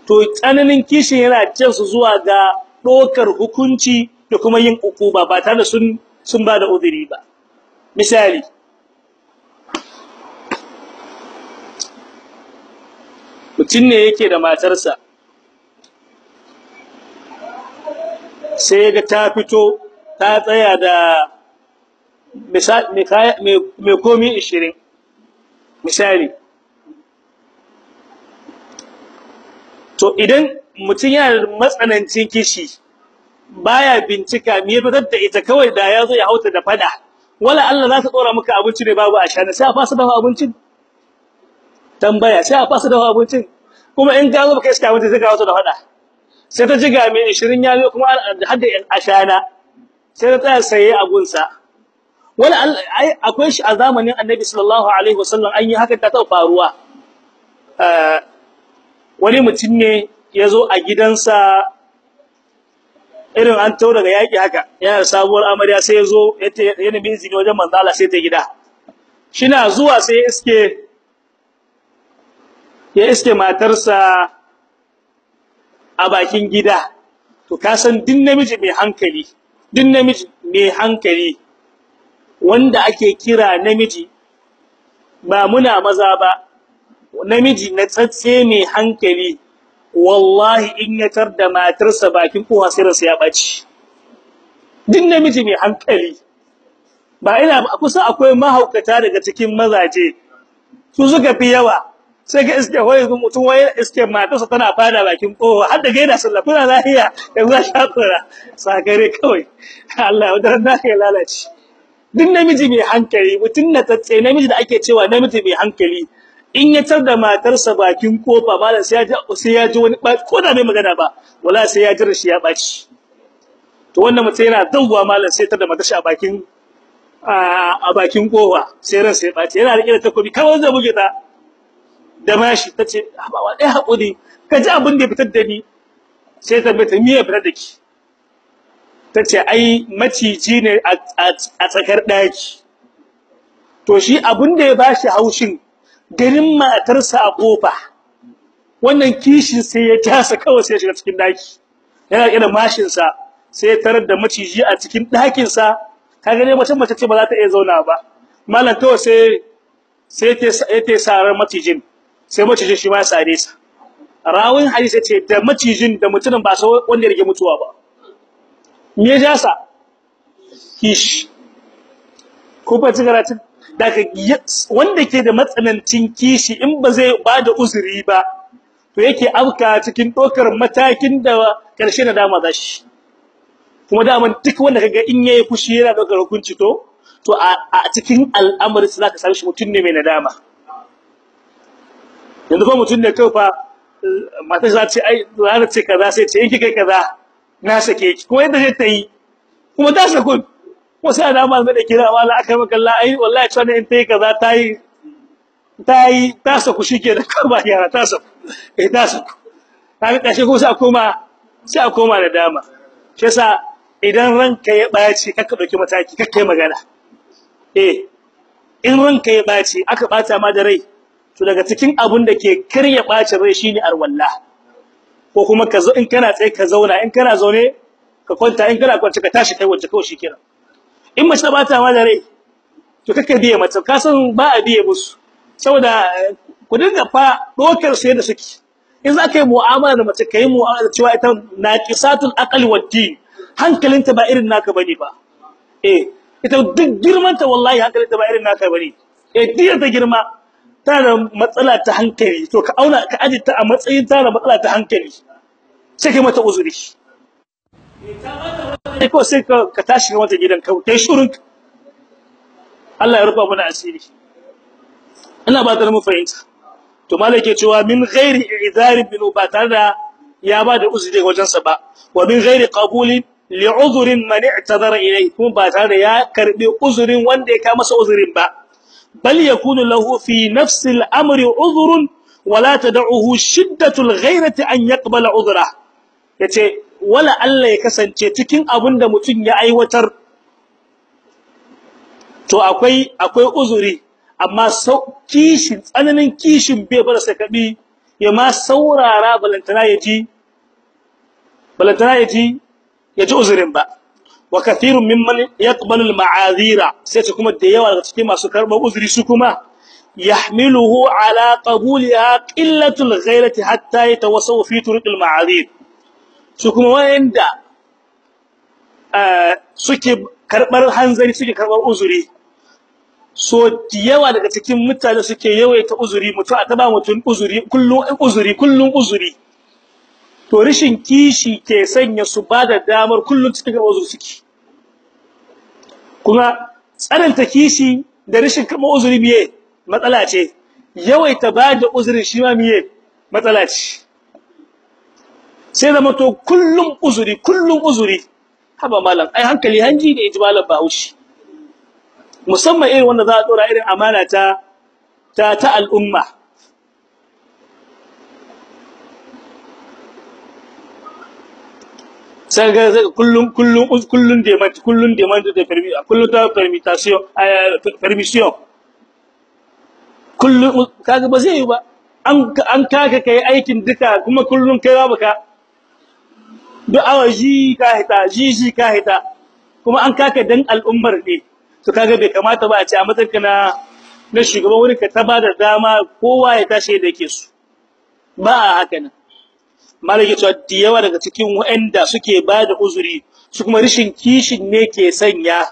To tsananin kishin yana jan su zuwa ga dokar hukunci da kuma yin ukuba ba tare da sun sun ba da uzuri ba. Misali mutum ne yake da matarsa sai ga ta fito ta tsaya da mai komi 20 misali to idan mutum yana da matsanancin kishi baya bincika me ya fitar da ita kawai da ya zo ya hauta da fada. Wala Allah za ta tsora maka abinci ne babu a shana sai a fasa dafa abincin. Tambaya sai a fasa dafa abincin. Kuma in ka zo baka iska abinci sai ka hauta da fada. Sai ta jiga mai 20 ya zo kuma har da ashana. Sai ta tsaya saye abunsa wala ai akwai shi a zamanin Annabi sallallahu alaihi wasallam an yi haka ta ta faruwa. Wani mutum ne ya zo a gidansa irin an tawo daga yaki haka yana sabuwar amarya sai ya zo ya nemi izini wajen manzo Allah sai ta gida. Shina zuwa sai iske ya iske matarsa a bakin gida. To ka san din namiji mai hankali din namiji mai hankali wanda ake kira namiji ba muna maza ba namiji na tsatse mai hankali wallahi in ya tar da matarsa bakin kowa sai ransa ya ɓaci din namiji mai hankali. Ba ina kusa akwai mahaukata daga cikin mazaje. Su suka fi yawa. Sai ga iske hoye mutum waye iske matarsa tana fada bakin kowa. Har da gaida sallah kuna lafiya? Yanzu sha tsora sakare kawai. Allah wadaran da kai lalace. Duk namiji mai hankali mutun na tatse namiji da ake cewa namiji mai hankali in ya tar da matarsa bakin ƙofa malam sai ya ji sai ya ji wani ko da bai magana ba wala sai ya ji shi ya ɓaci to wannan mutum yana zawwa malam sai tar da matarsa a bakin a bakin ƙofa sai ran sai ɓaci yana riƙe da takobi kawai zai buge ta. Da mashi tace ba wa dai haƙuri ka ji abin da ya fitar da ni. Sai ta bata miya fitar da ki? Tace ai maciji ne a tsakar daki to shi abin da ya bashi haushin garin matarsa a ƙofa wannan kishin sai ya tasa kawai sai ya shiga cikin daki yana kira mashin sa sai ya tarar da maciji a cikin ɗakin sa kaga ne mace mace ce ba za ta iya zauna ba. Malam kawai sai sai yake sarar macijin sai macijin shi ma ya sare sa. Rawin hadisi ce da macijin da mutumin ba sai wanda ya rige mutuwa ba. Me ya jasa kishi. Ko ba karatun? Daga wanda ke da matsanancin kishi in ba zai ba da uzuri ba to yake afka cikin dokar matakin da ƙarshe na dama za shi. Kuma daman duk wanda kaga in yayi fushi yana dokar hukunci to to a cikin al'amari sai zaka shi mutum ne mai nadama. Yanzu ko mutum ne kai fa mata za ce ai za ce kaza sai ce in kike kaza na sake ki. Kuma yadda zai ta yi kuma ta sakun sai da ma da kira wala aka maka Allah ai wallahi tsana in tayi kaza tayi tayi ta saku shike da kaba yara ta saku. Eh ta saku. Kaga kashe ko sai a koma sai a koma da dama. Shi yasa idan ranka ya ɓaci kaka ɗauki mataki kaka yi magana. Eh in ranka ya ɓaci aka bata ma da rai to daga cikin abun da ke karya bacin rai shine arwalla. Ko kuma ka zo in kana tsaye ka zauna in kana zaune ka kwanta in kana kwance ka tashi kai waje kawai shikenan. In mace ta bata ma rai to kake biye mace ka san ba a biye musu. Saboda ku dinga fa dokar sai da suke. In za ka yi mu'amala da mace ka yi mu'amala cewa ita naqisatul aqli wad hankalinta ba irin naka ba ne ba. Eh ita duk girmanta wallahi hankalinta ba irin naka ba ne. Eh duk ta girma tana da matsala ta hankali. To ka auna ka aje ta a matsayin tana matsala ta hankali. Sai kai mata uzuri. Sai ko sai ka tashi ga wata gidan ka kai shurun Allah ya rufa mana asiri. Ina ba da mu fahimta to malai ke cewa min ghairi i'zari bin ba da ya ba da uzuri wajen sa ba. Wa min ghairi qabulin li udhrin man i'tadara ilayhi kuma ba tare da ya karɓi uzurin wanda ya ka masa uzurin ba. Bal yakunu lahu fi nafsi al-amri udhrun wala tad'uhu shiddatu al-ghairati an yaqbala udhra ya ce wala Allah ya kasance cikin abin da mutum ya aiwatar. To akwai akwai uzuri amma kishin tsananin kishin bai bar sa kabi ya ma saurara balantana yaji balantana yaji yaji uzurin ba. Wa kathirun mimman yaqbalu al-ma'azira sai ce kuma da yawa daga cikin masu karɓan uzuri su kuma yahmiluhu ala qabuliha qillatul ghairati hatta yatawassaw fi turuq al-ma'azir su kuma wayanda suke karɓar hanzari suke karɓar uzuri. So yawa daga cikin mutane suke yawaita uzuri mutu a taba mutun uzuri kullun uzuri kullun uzuri. To rishin kishi ke sanya su ba da damar kullun cikin karɓar uzuri suke. Kuma tsananta kishi da rishin karɓar uzuri biye matsala ce. Yawaita ba da uzuri shi ma miye? Matsala ce. Sai da mato kullum uzuri kullum uzuri. Haba malam ai hankali hanji da ijmalan bahushi musamman irin wanda za a dora irin amana ta ta ta al'umma. Sai ga kullum kullum kullum demand kullum demand da permission kullum ta permission permission. Kullum kaga ba zai yi ba. An an kaga kai aikin duka kuma kullum kai ba ka. Duk ji ka hita ji ji ka hita. Kuma an kaka dan al'ummar ne. To kaga bai kamata ba a ce a matsayin na na shugaban wurin ka ta ba da dama kowa ya tashi da yake su. Ba a haka nan. Malaka cewa da yawa daga cikin waɗanda suke ba da uzuri su kuma rishin kishin ne ke sanya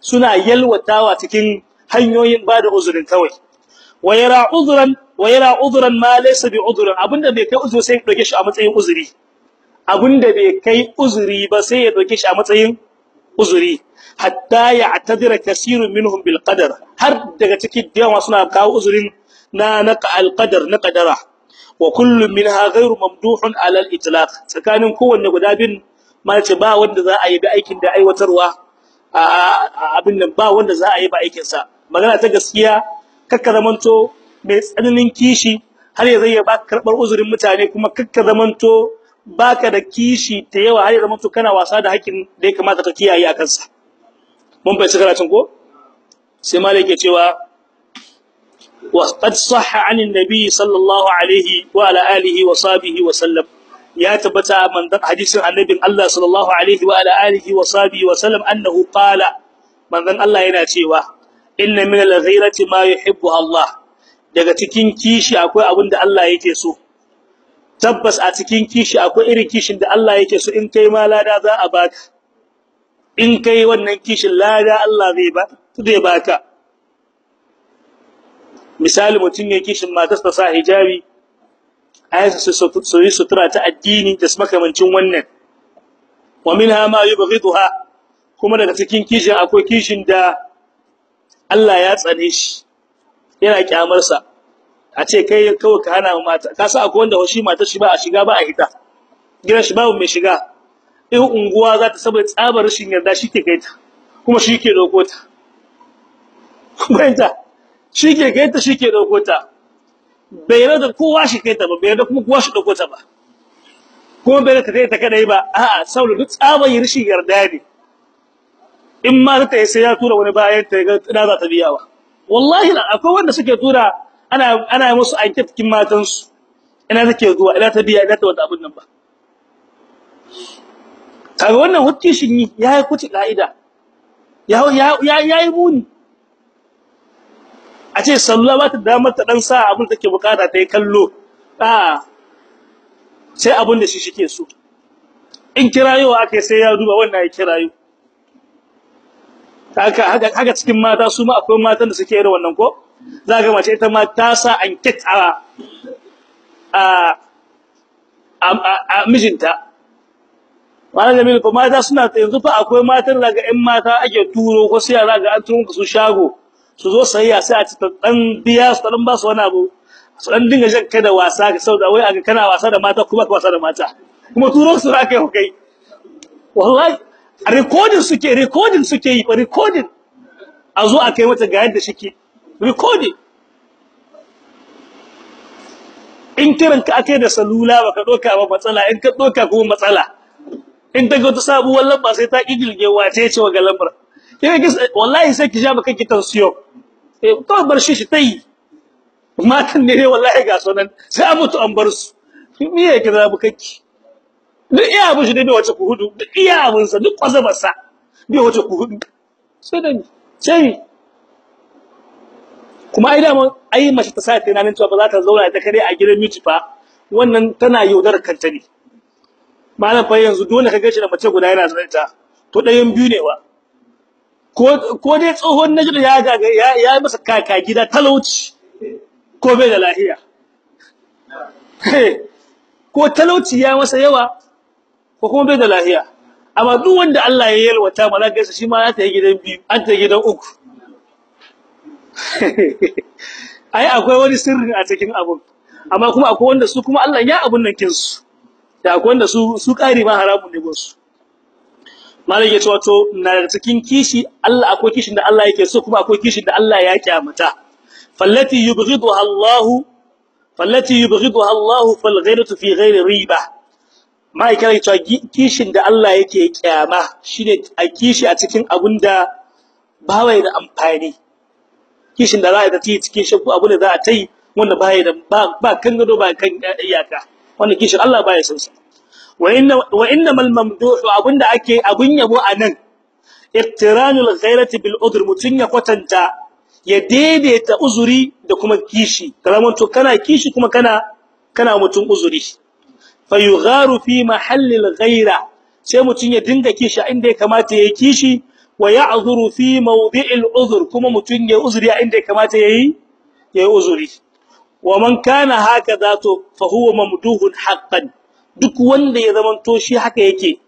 suna yalwatawa cikin hanyoyin ba da uzurin kawai. Wayara uzran wayara uzran ma laysa bi uzran abin da bai kai uzuri sai ɗauke shi a matsayin uzuri. Abin da bai kai uzuri ba sai ya ɗauke shi a matsayin uzuri. Hatta ya'tadira kaseerun minhum bil qadar. Har daga cikin yawa suna kawo uzurin na na al qadar na qadara. Wa kullu minha ghayru mamduhun ala al itlaq. Tsakanin kowanne guda bin malace ba wanda za a yi ga aikin da aiwatarwa abin nan ba wanda za a yi ba aikin sa magana ta gaskiya kakka zamanto mai tsananin kishi har ya zai ba karɓar uzurin mutane kuma kakka zamanto baka da kishi ta yawa har ya zamanto kana wasa da hakkin da ya kamata ka kiyaye a kansa. Mun bai karatun ko? Sai malai ke cewa annabi sallallahu alaihi wa ala alihi wa sahbihi wa sallam. Ya tabbata man hadisin annabin Allah sallallahu alaihi wa ala alihi wa sahbihi wa sallam annahu qala manzon Allah yana cewa inna min al-ghayrati ma yuhibbu Allah. Daga cikin kishi akwai abin da Allah yake so. Tabbas a cikin kishi akwai irin kishin da Allah yake so in kai ma za a baka in kai wannan kishin lada Allah zai ba zai baka misali mutum ya kishin matar ta sa hijabi ayyansa su yi sutura ta addini da makamancin wannan. Wa minha ma yubghiduha kuma daga cikin kishin akwai kishin da Allah ya tsane shi yana kyamar sa a ce kai kawai ka hana mata ka sa akwai wanda shi matar shi ba a shiga ba a hita. Gidan shi babu mai shiga. In unguwa za ta saboda tsabar rashin yarda shi ke kai ta kuma shi ke ɗauko ta. Bayanta shi ke kai ta shi ke ɗauko ta. Bai yarda kowa shi kai ta ba bai yarda kuma kowa shi ɗauko ta ba. Kuma bai yarda ta kai ta kadai ba. A'a saboda duk tsabar rashin yarda ne. In ma ta yi sai ya tura wani bayan ta ga za ta biya wa. Wallahi akwai wanda suke tura ana ana musu anket kin matan su ina take zuwa ina ta biya ina ta wata abin nan ba. Kaga wannan hukkishin yi yayi kuci kaida ya ya yayi muni. A ce sallah ba ta damar ta dan sa abin take buƙata ta yi kallo. A sai abin da shi shike so. In kirayo akai sai ya duba wannan ya kirayo. Haka haka cikin mata su ma akwai matan da suke irin wannan ko? Za ga mace ita ma ta sa anket a a a mijinta. Wannan jami'in fa mata suna yanzu fa akwai matan daga ƴan mata ake turo ko sai yara ga an turo su shago su zo sayayya sai a ci ta dan biya su dan ba su wani abu. Su dan dinga jan kai da wasa ga saboda wai aga kana wasa da mata kuma ka wasa da mata. Kuma turo su aka yi kai wallahi recording suke recording suke yi recording. A zo a kai mata ga yadda shike recording. In kiran ka akai da salula baka doka ba matsala. In ka doka kuma matsala. In ta ga wata sabuwar lamba sai ta kidilge wace ce wa ga lambar. Kina ki wallahi sai ki ja baka ki tansiyo eh to bar shi shi tai matan ne wallahi ga sunan sai a mutu an bar su. Me yake da bukakki duk iya abin shi dai wace ku huɗu. Duk iya abin sa duk kwazabar sa bai wace ku huɗu. Sai da sai kuma ai dama ai mace ta sai tunanin cewa ba za ta zauna ta kare a gidan miji fa wannan tana yaudar kanta ne. Malam fa yanzu dole ka gashi da mace guda yana zanita to ɗayan biyu ne wa. Ko ko dai tsohon najida ya ga ya ya masa kaka gida talauci ko bai da lahiya. Ko talauci ya masa yawa ko kuma bai da lahiya. Amma duk wanda Allah ya yalwata malaka shi ma ya ta gidan biyu an ta gidan uku. ai akwai wani sirri a cikin abun. Amma kuma akwai wanda su kuma Allah ya abun nan kinsu da akwai wanda su su kari ma haramun ne gonsu malai ya ce wato na cikin kishi Allah akwai kishin da Allah yake so kuma akwai kishin da Allah ya kyamata. Fallati yubghiduha Allah fallati yubghiduha Allah fal ghayratu fi ghayri riba. Mai kai cewa kishin da Allah yake kyama shine a kishi a cikin abunda ba wai da amfani. Kishin da za a yi cikin shakku abu da za a tai wanda ba da ba kan gado ba kan iyaka. Wanda kishin Allah baya son sa. Wa inna wa innamal mamduh abunda ake abun yabo a nan iqtiranul ghairati bil udhr mutun ya kwatanta ya daidaita uzuri da kuma kishi. Kalaman to kana kishi kuma kana kana mutun uzuri. Fayugharu fi mahallil ghaira sai mutun ya dinga kishi inda ya kamata yayi kishi wa ya'zuru fi mawdi'il udhr kuma mutun ya uzuri inda ya kamata yayi yayi uzuri. Wa man kana hakaza to fa duk wanda ya zamanto shi haka yake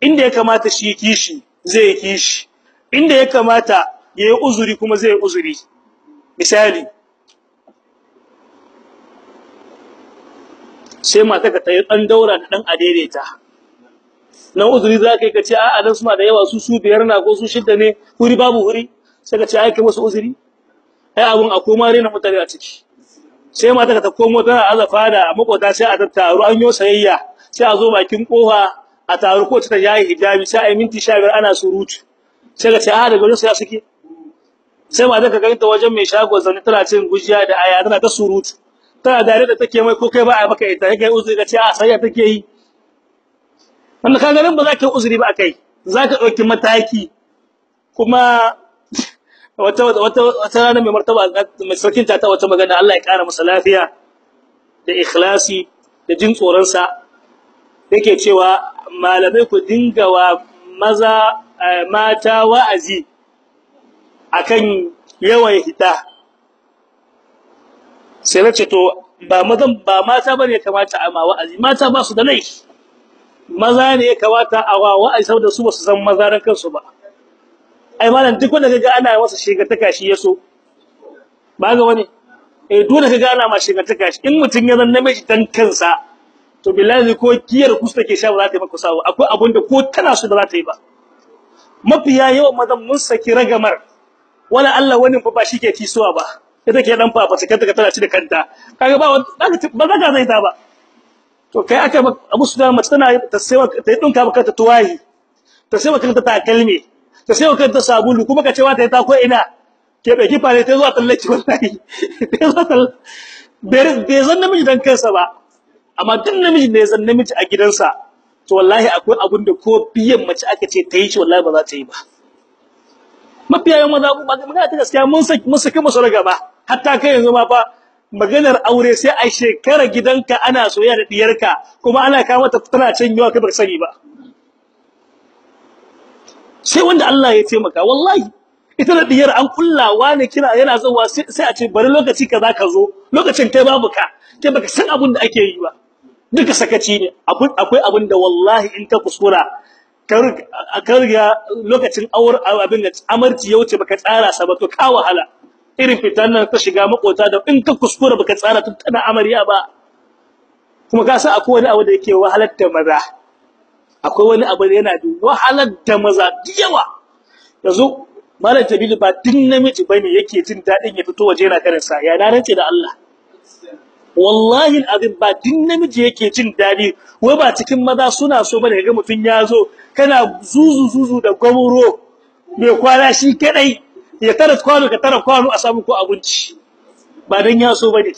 inda ya kamata shi kishi zai kishi inda ya kamata yayi uzuri kuma zai uzuri. Misali sai mata ka tayi dan daura da dan adaidaita. Na uzuri za kai ka ce a'a dan suna da yawa su su biyar na ko su shidda ne huri babu huri sai ka ce ai kai musu uzuri. Ai abun akwai mare na mutane a ciki. Sai mata ka ta komo tana azafa da makota sai a tattaru an yo sayayya sai a zo bakin ƙofa a taru ko ta yayi hijabi sai ai minti 15 ana surutu. Sai ka ce a daga sai suke? Sai mata ka ganta wajen mai shago zaune tana cin gujiya da aya tana ta surutu. Tana dare da take mai ko kai ba a maka ita? Kai uzuri ka ce a sayya take yi. Wannan kaga nan ba za ka yi uzuri ba akai za ka ɗauki mataki kuma wata wata wata rana mai martaba mai sarkin ta ta wata magana Allah ya kara masa lafiya da ikhlasi da jin tsoron sa yake cewa malamai ku dinga wa maza mata wa'azi akan yawan hita. Sai nace to ba mazan ba mata ba ne kamata a ma wa'azi. Mata ba su da laifi. Maza ne ya kamata a wa wa'azi saboda su ba su san maza ran kansu ba. Ai malam duk wanda kaga ana masa shiga ta kashi yaso ba ga wani eh dole kaga ana ma shiga ta kashi in mutun ya zan namiji dan kansa to billahi ko kiyar kusa take sha ba za ta yi maka sawo akwai abun da ko tana so da za ta yi ba. Mafiya yawan mazan mun saki ragamar. Wala Allah wani fa ba shi ke tisuwa ba. Ita ke dan fafa kanta ka tana ci da kanta. Kaga ba ba za ka zai ta ba. To kai aka Abu Sufyan mace tana ta sai ta dinka maka ta tuwahi ta sai maka ta takalmi ta sai maka ta sabulu kuma ka ce wa ta ta ko ina. Ke ɗauki fare ta zuwa tallaci wallahi. Ta zuwa tallaci bai zan namiji dan kansa ba amma duk namiji ne zan namiji a gidansa to wallahi akwai abun da ko biyan mace aka ce ta yi shi wallahi ba za ta yi ba. Mafiya yawan maza magana ta gaskiya mun saki mun saki musu gaba hatta kai yanzu ma fa maganar aure sai a shekara gidanka ana soyayya da diyarka kuma ana kawo mata tana yawa kai baka sani ba. Sai wanda Allah ya taimaka wallahi ita da diyar an kullawa ne kira yana zuwa sai a ce bari lokaci kaza ka zo lokacin kai babu ka kai baka san abin da ake yi ba. Duka sakaci ne akwai abin da wallahi in ka kuskura ka riga lokacin abin da amarci ya wuce baka tsara sa ba to ka wahala. Irin fitan nan ta shiga makota da in ka kuskura baka tsara tun tana amarya ba. Kuma ka san akwai wani abu da yake wahalar da maza. Akwai wani abu da yana da wahalar da maza yawa. Yanzu malam tabilu ba din namiji ba ne yake jin daɗin ya fito waje yana karin sa ya rance da Allah? Wallahi abin ba din namiji yake jin daɗi wai ba cikin maza suna so ba ne ga mutun ya zo kana zuzu zuzu da gwamuro mai kwana shi kadai ya tara kwano ka tara kwano a samu ko abinci. Ba dan ya so ba ne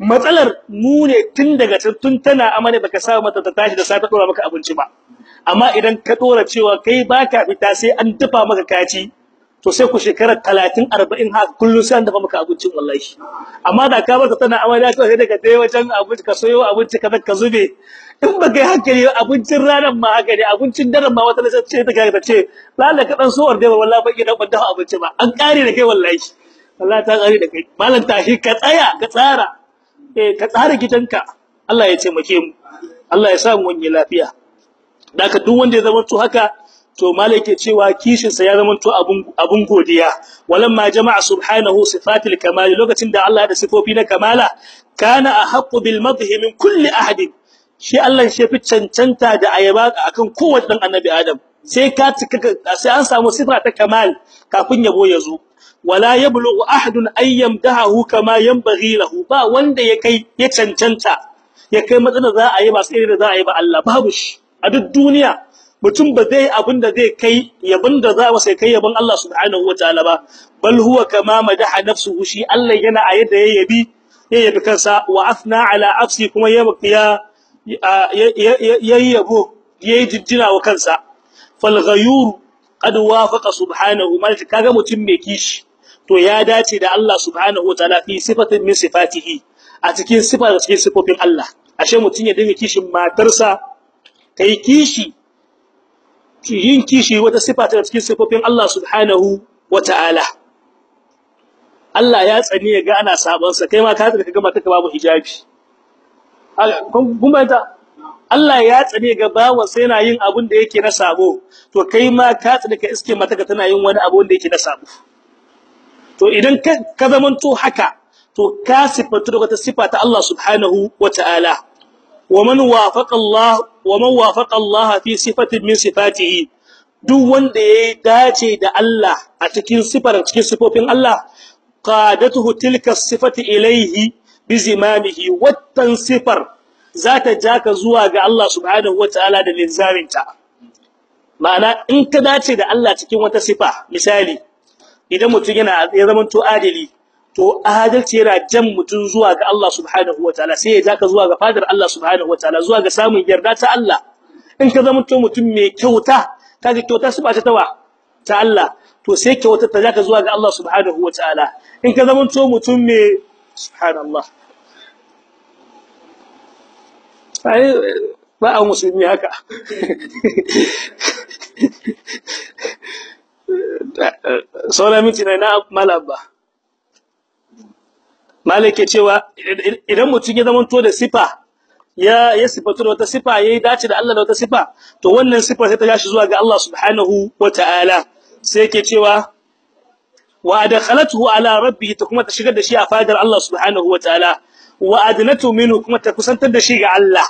matsalar mu ne tun daga tun tana amane baka sa mata ta tashi da safe dora maka abinci ba. Amma idan ka dora cewa kai baka fita sai an dafa maka kaci to sai ku shekara 30 40 haka kullun sai an dafa maka abincin wallahi. Amma da ka barta tana amane ka sai daga dai wajen abinci ka soyo abinci ka ka zube. In ba kai hankali abincin ranar ma haka ne abincin daren ma wata ce ta kai ta ce lalle ka dan sowar dai wallahi ba ki dan dafa abinci ba. An kare da kai wallahi. Wallahi ta kare da kai. Malam tashi ka tsaya ka tsara. Eh ka tsara gidanka. Allah ya taimake mu. Allah ya sa mu wani lafiya. Daka duk wanda ya zama to haka to malaka cewa kishin sa ya zama to abun abun godiya. Walamma jama'a subhanahu sifatil kamal lokacin da Allah ya da sifofi na kamala kana ahqqu bil madhi min kulli ahadin. Shi Allah shi fi cancanta da ayaba akan kowanne dan annabi Adam. Sai ka sai an samu sifa ta kamal kafin yabo ya zo. Wala yablughu ahadun ay yamdahu kama yanbaghi lahu. Ba wanda ya kai ya cancanta ya kai matsayin za a yi ba sai da za a yi ba Allah. Babu shi. A duk duniya mutum ba zai abin zai kai yabin da za masa kai yabin Allah subhanahu wataala ba. Bal huwa kama madaha nafsuhu. Shi Allah yana a yadda ya yabi kansa. Wa afna ala afsi kuma ya ya yabo yayi jinjina wa kansa. Fal ghayur qad wafaqa subhanahu malaka kaga mutum mai kishi. To ya dace da Allah subhanahu wataala fi sifatin min sifatihi a cikin sifa da cikin sifofin Allah. Ashe mutum ya dinga kishin matarsa kai kishi yin kishi wata sifa ta cikin sifofin Allah subhanahu wataala Allah ya tsani ya ga ana sabon sa kai ma ka ga ga mata babu hijabi. Kun Allah ya tsane ga bawan sai yana yin abun da yake na sabo. To kai ma ka tsane ka iske mata ka tana yin wani abu da yake na sabo. To idan ka zamanto haka to ka sifatu da wata sifa ta Allah subhanahu wataala wa man wafaqa Allah wa man wafaqa Allah fi sifatin min sifatihi duk wanda ya dace da Allah a cikin sifar cikin sifofin Allah qadatuhu tilka sifati ilayhi bizimamihi wattan sifar zata jaka zuwa ga Allah subhanahu wataala da linzaminta. Ma'ana in ka dace da Allah cikin wata sifa misali idan mutum yana ya zaman to adili to adalci yana jan mutum zuwa ga Allah subhanahu wataala sai ya jaka zuwa ga fadar Allah subhanahu wataala zuwa ga samun yarda ta Allah. In ka zama to mutum mai kyauta kaga kyauta sifa ta tawa ta Allah. To sai kyautar ta zaka zuwa ga Allah subhanahu wataala in ka zama to mutum me subhanallah ai ba a musulmi haka. Saura miti na malaba malike cewa idan mutum ya zama to da sifa ya ya sifatu da wata sifa yayi dace da Allah da wata sifa to wannan sifa sai ta gashi zuwa ga Allah subhanahu wataala sai yake cewa wa adkhalatuhu ala rabbih ta kuma ta shigar da shi a fadar Allah subhanahu wataala wa adnatu minhu kuma ta kusantar da shi ga Allah.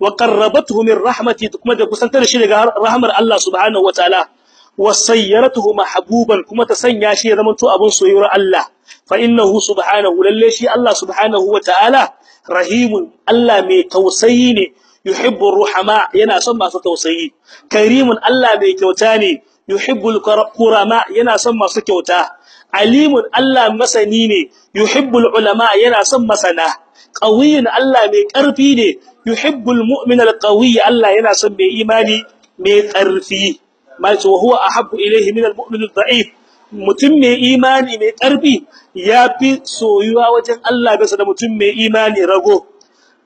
Wa qarrabathu min rahmati kuma ta kusantar da shi daga rahmar Allah subhanahu wataala wa sayyaratuhu mahbuban kuma ta sanya shi ya zama to abun soyayyar Allah. Fa innahu subhanahu lalle shi Allah subhanahu wataala rahimun Allah mai tausayi ne. Yuhibbur ruhama yana son masu tausayi. Karimun Allah mai kyauta ne. Yuhibbul kurama yana son masu kyauta. Alimun Allah masani ne yuhibbul ulama yana son masana. Qawiyyun Allah mai ƙarfi ne yuhibbul mu'min alqawiy Allah yana son mai imani mai ƙarfi mai wa huwa ahabbu ilayhi min almu'min aldha'if mutum mai imani mai ƙarfi yafi soyuwa wajen Allah bisa da mutum mai imani rago.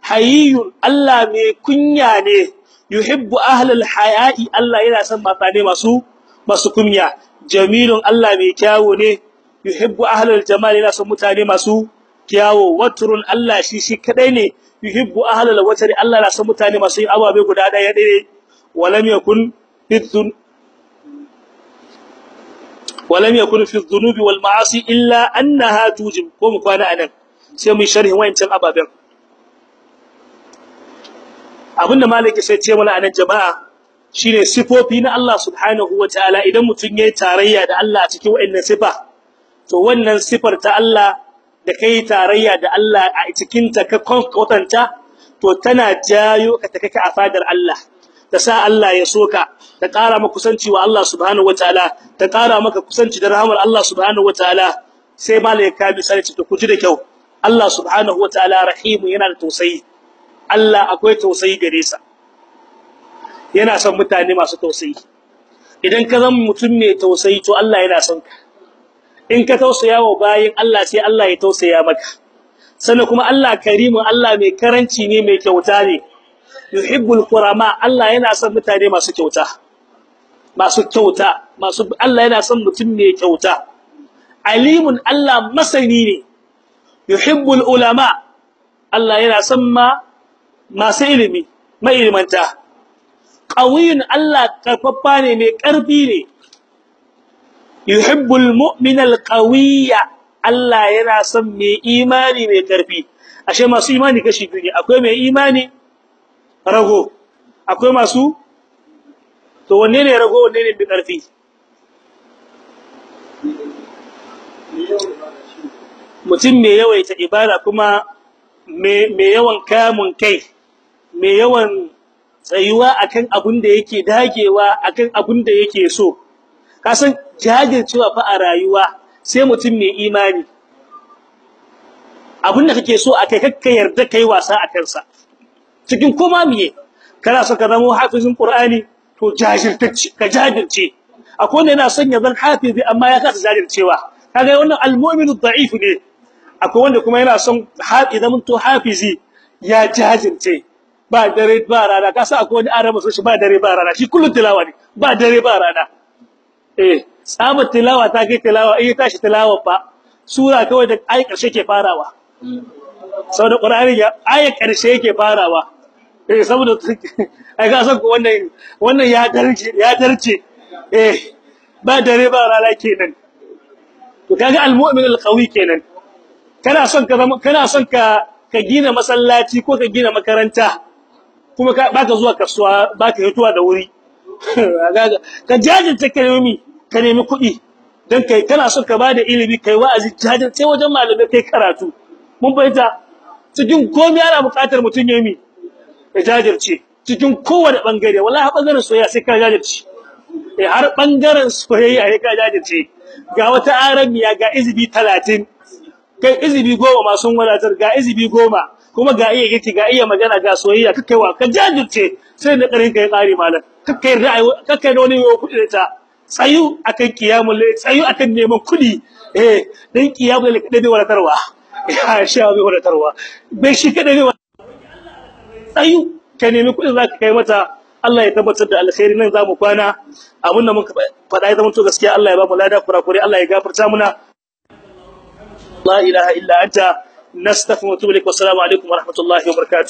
Hayyun Allah mai kunya ne yuhibbu ahlal haya'i Allah yana son mutane masu masu kunya. Jamilun Allah mai kyawu ne yuhibbu ahlal jamal yana son mutane masu kyawu watrun Allah shi shi kadai ne. Yuhibbu ahlal watri Allah yana son mutane masu ababe guda ɗaya dare walam yakun fitun walam yakun fi dhunubi wal ma'asi illa annaha tujib. Ko mu kwana a nan sai mu sharhi wayancin ababen. Abinda malaki sai ce mana a nan jama'a shine sifofi na Allah subhanahu wataala idan mutun yayi tarayya da Allah cikin wayannan sifa to wannan sifar ta Allah da kai tarayya da Allah a cikin ta ka kwatanta to tana jayo ka take ka a fadar Allah. Ta sa Allah ya soka ta ƙara maka kusanci wa Allah subhanahu wataala ta ƙara maka kusanci da rahmar Allah subhanahu wataala sai malaika misali to ku ji da kyau. Allah subhanahu wataala rahimu yana da tausayi. Allah akwai tausayi gare sa. Yana son mutane masu tausayi. Idan ka zama mutum mai tausayi to Allah yana son ka. In ka tausaya wa bayin Allah sai Allah ya tausaya maka. Sannan kuma Allah karimu Allah mai karanci ne mai kyauta ne. Yuhibbul qurama Allah yana son mutane masu kyauta. Masu kyauta masu Allah yana son mutum mai kyauta. Alimun Allah masani ne. Yuhibbul ulama Allah yana son ma masu ilimi mai ilimanta qawiyun Allah ƙarfafa ne mai ƙarfi ne. Yuhibbul mu'minal qawiyya. Allah yana son mai imani mai ƙarfi ashe masu imani kashi biyu ne. Akwai mai imani rago. Akwai masu to wanne ne rago wanne ne mai mutum mai yawaita ibada kuma mai yawan kamun kai mai yawan tsayuwa akan abin da yake dagewa akan abin da yake so. Kasan jajircewa fa a rayuwa sai mutum mai imani. Abin da kake so akai kakka yarda kai wasa a kansa. Cikin koma miye kana so ka zama hafizin qur'ani to jajirtacce ka jajirce. Akwai wanda yana son ya zan hafizi amma ya kasa jajircewa. Kaga wannan almu'minu da'if ne. Akwai wanda kuma yana son hafizi zaman to hafizi ya jajirce. Ba dare ba rana. Kasa akwai wani araba so shi ba dare ba rana. Shi kullun tilawa ne. Ba dare ba rana. Eh tsabar tilawa ta kai tilawa in tashi tilawa fa sura kawai da ayi ƙarshe ke farawa. Saboda qur'ani ya ayi ƙarshe yake farawa. Eh saboda ai ga san wannan wannan ya darje ya darje. Eh ba dare ba rana kenan. To kaga almu'min alqawi kenan. Kana son ka kana son ka ka gina masallaci ko ka gina makaranta kuma ka baka zuwa kasuwa baka hituwa da wuri. Ka jajinta ka nemi ka nemi kuɗi dan kai kana son ka ba da ilimi kai wa'azi jajinta wajen malamai kai karatu. Mun bayyana cikin komai ana buƙatar mutun yemi ya jajirce. Cikin kowane ɓangare wallahi ɓangaren soyayya sai ka jajirce. Eh har ɓangaren soyayya sai ka jajirce. Ga wata aramiya ga izibi 30 kai izibi goma ma sun wadatar ga izibi goma. Kuma ga iya yake ga iya magana ga soyayya kakkai wa ka jajirce. Sai da karin kai tsari malam. Kakkai da kakkai da wani yau kuɗi da ta tsayu akan kiyamul layl tsayu akan neman kuɗi. Eh dan kiyamul layl kadai bai wadatarwa. Ya sha bai wadatarwa. Bai shi kadai tsayu ka nemi kuɗin zaka kai mata. Allah ya tabbatar da alkhairi nan za mu kwana. Abin da muka faɗa ya zama to gaskiya Allah ya ba mu lada kurakure Allah ya gafarta muna. La ilaha illa anta nastaghfiruka wa atubu ilaik alaikum wa rahmatullahi wa barakatuh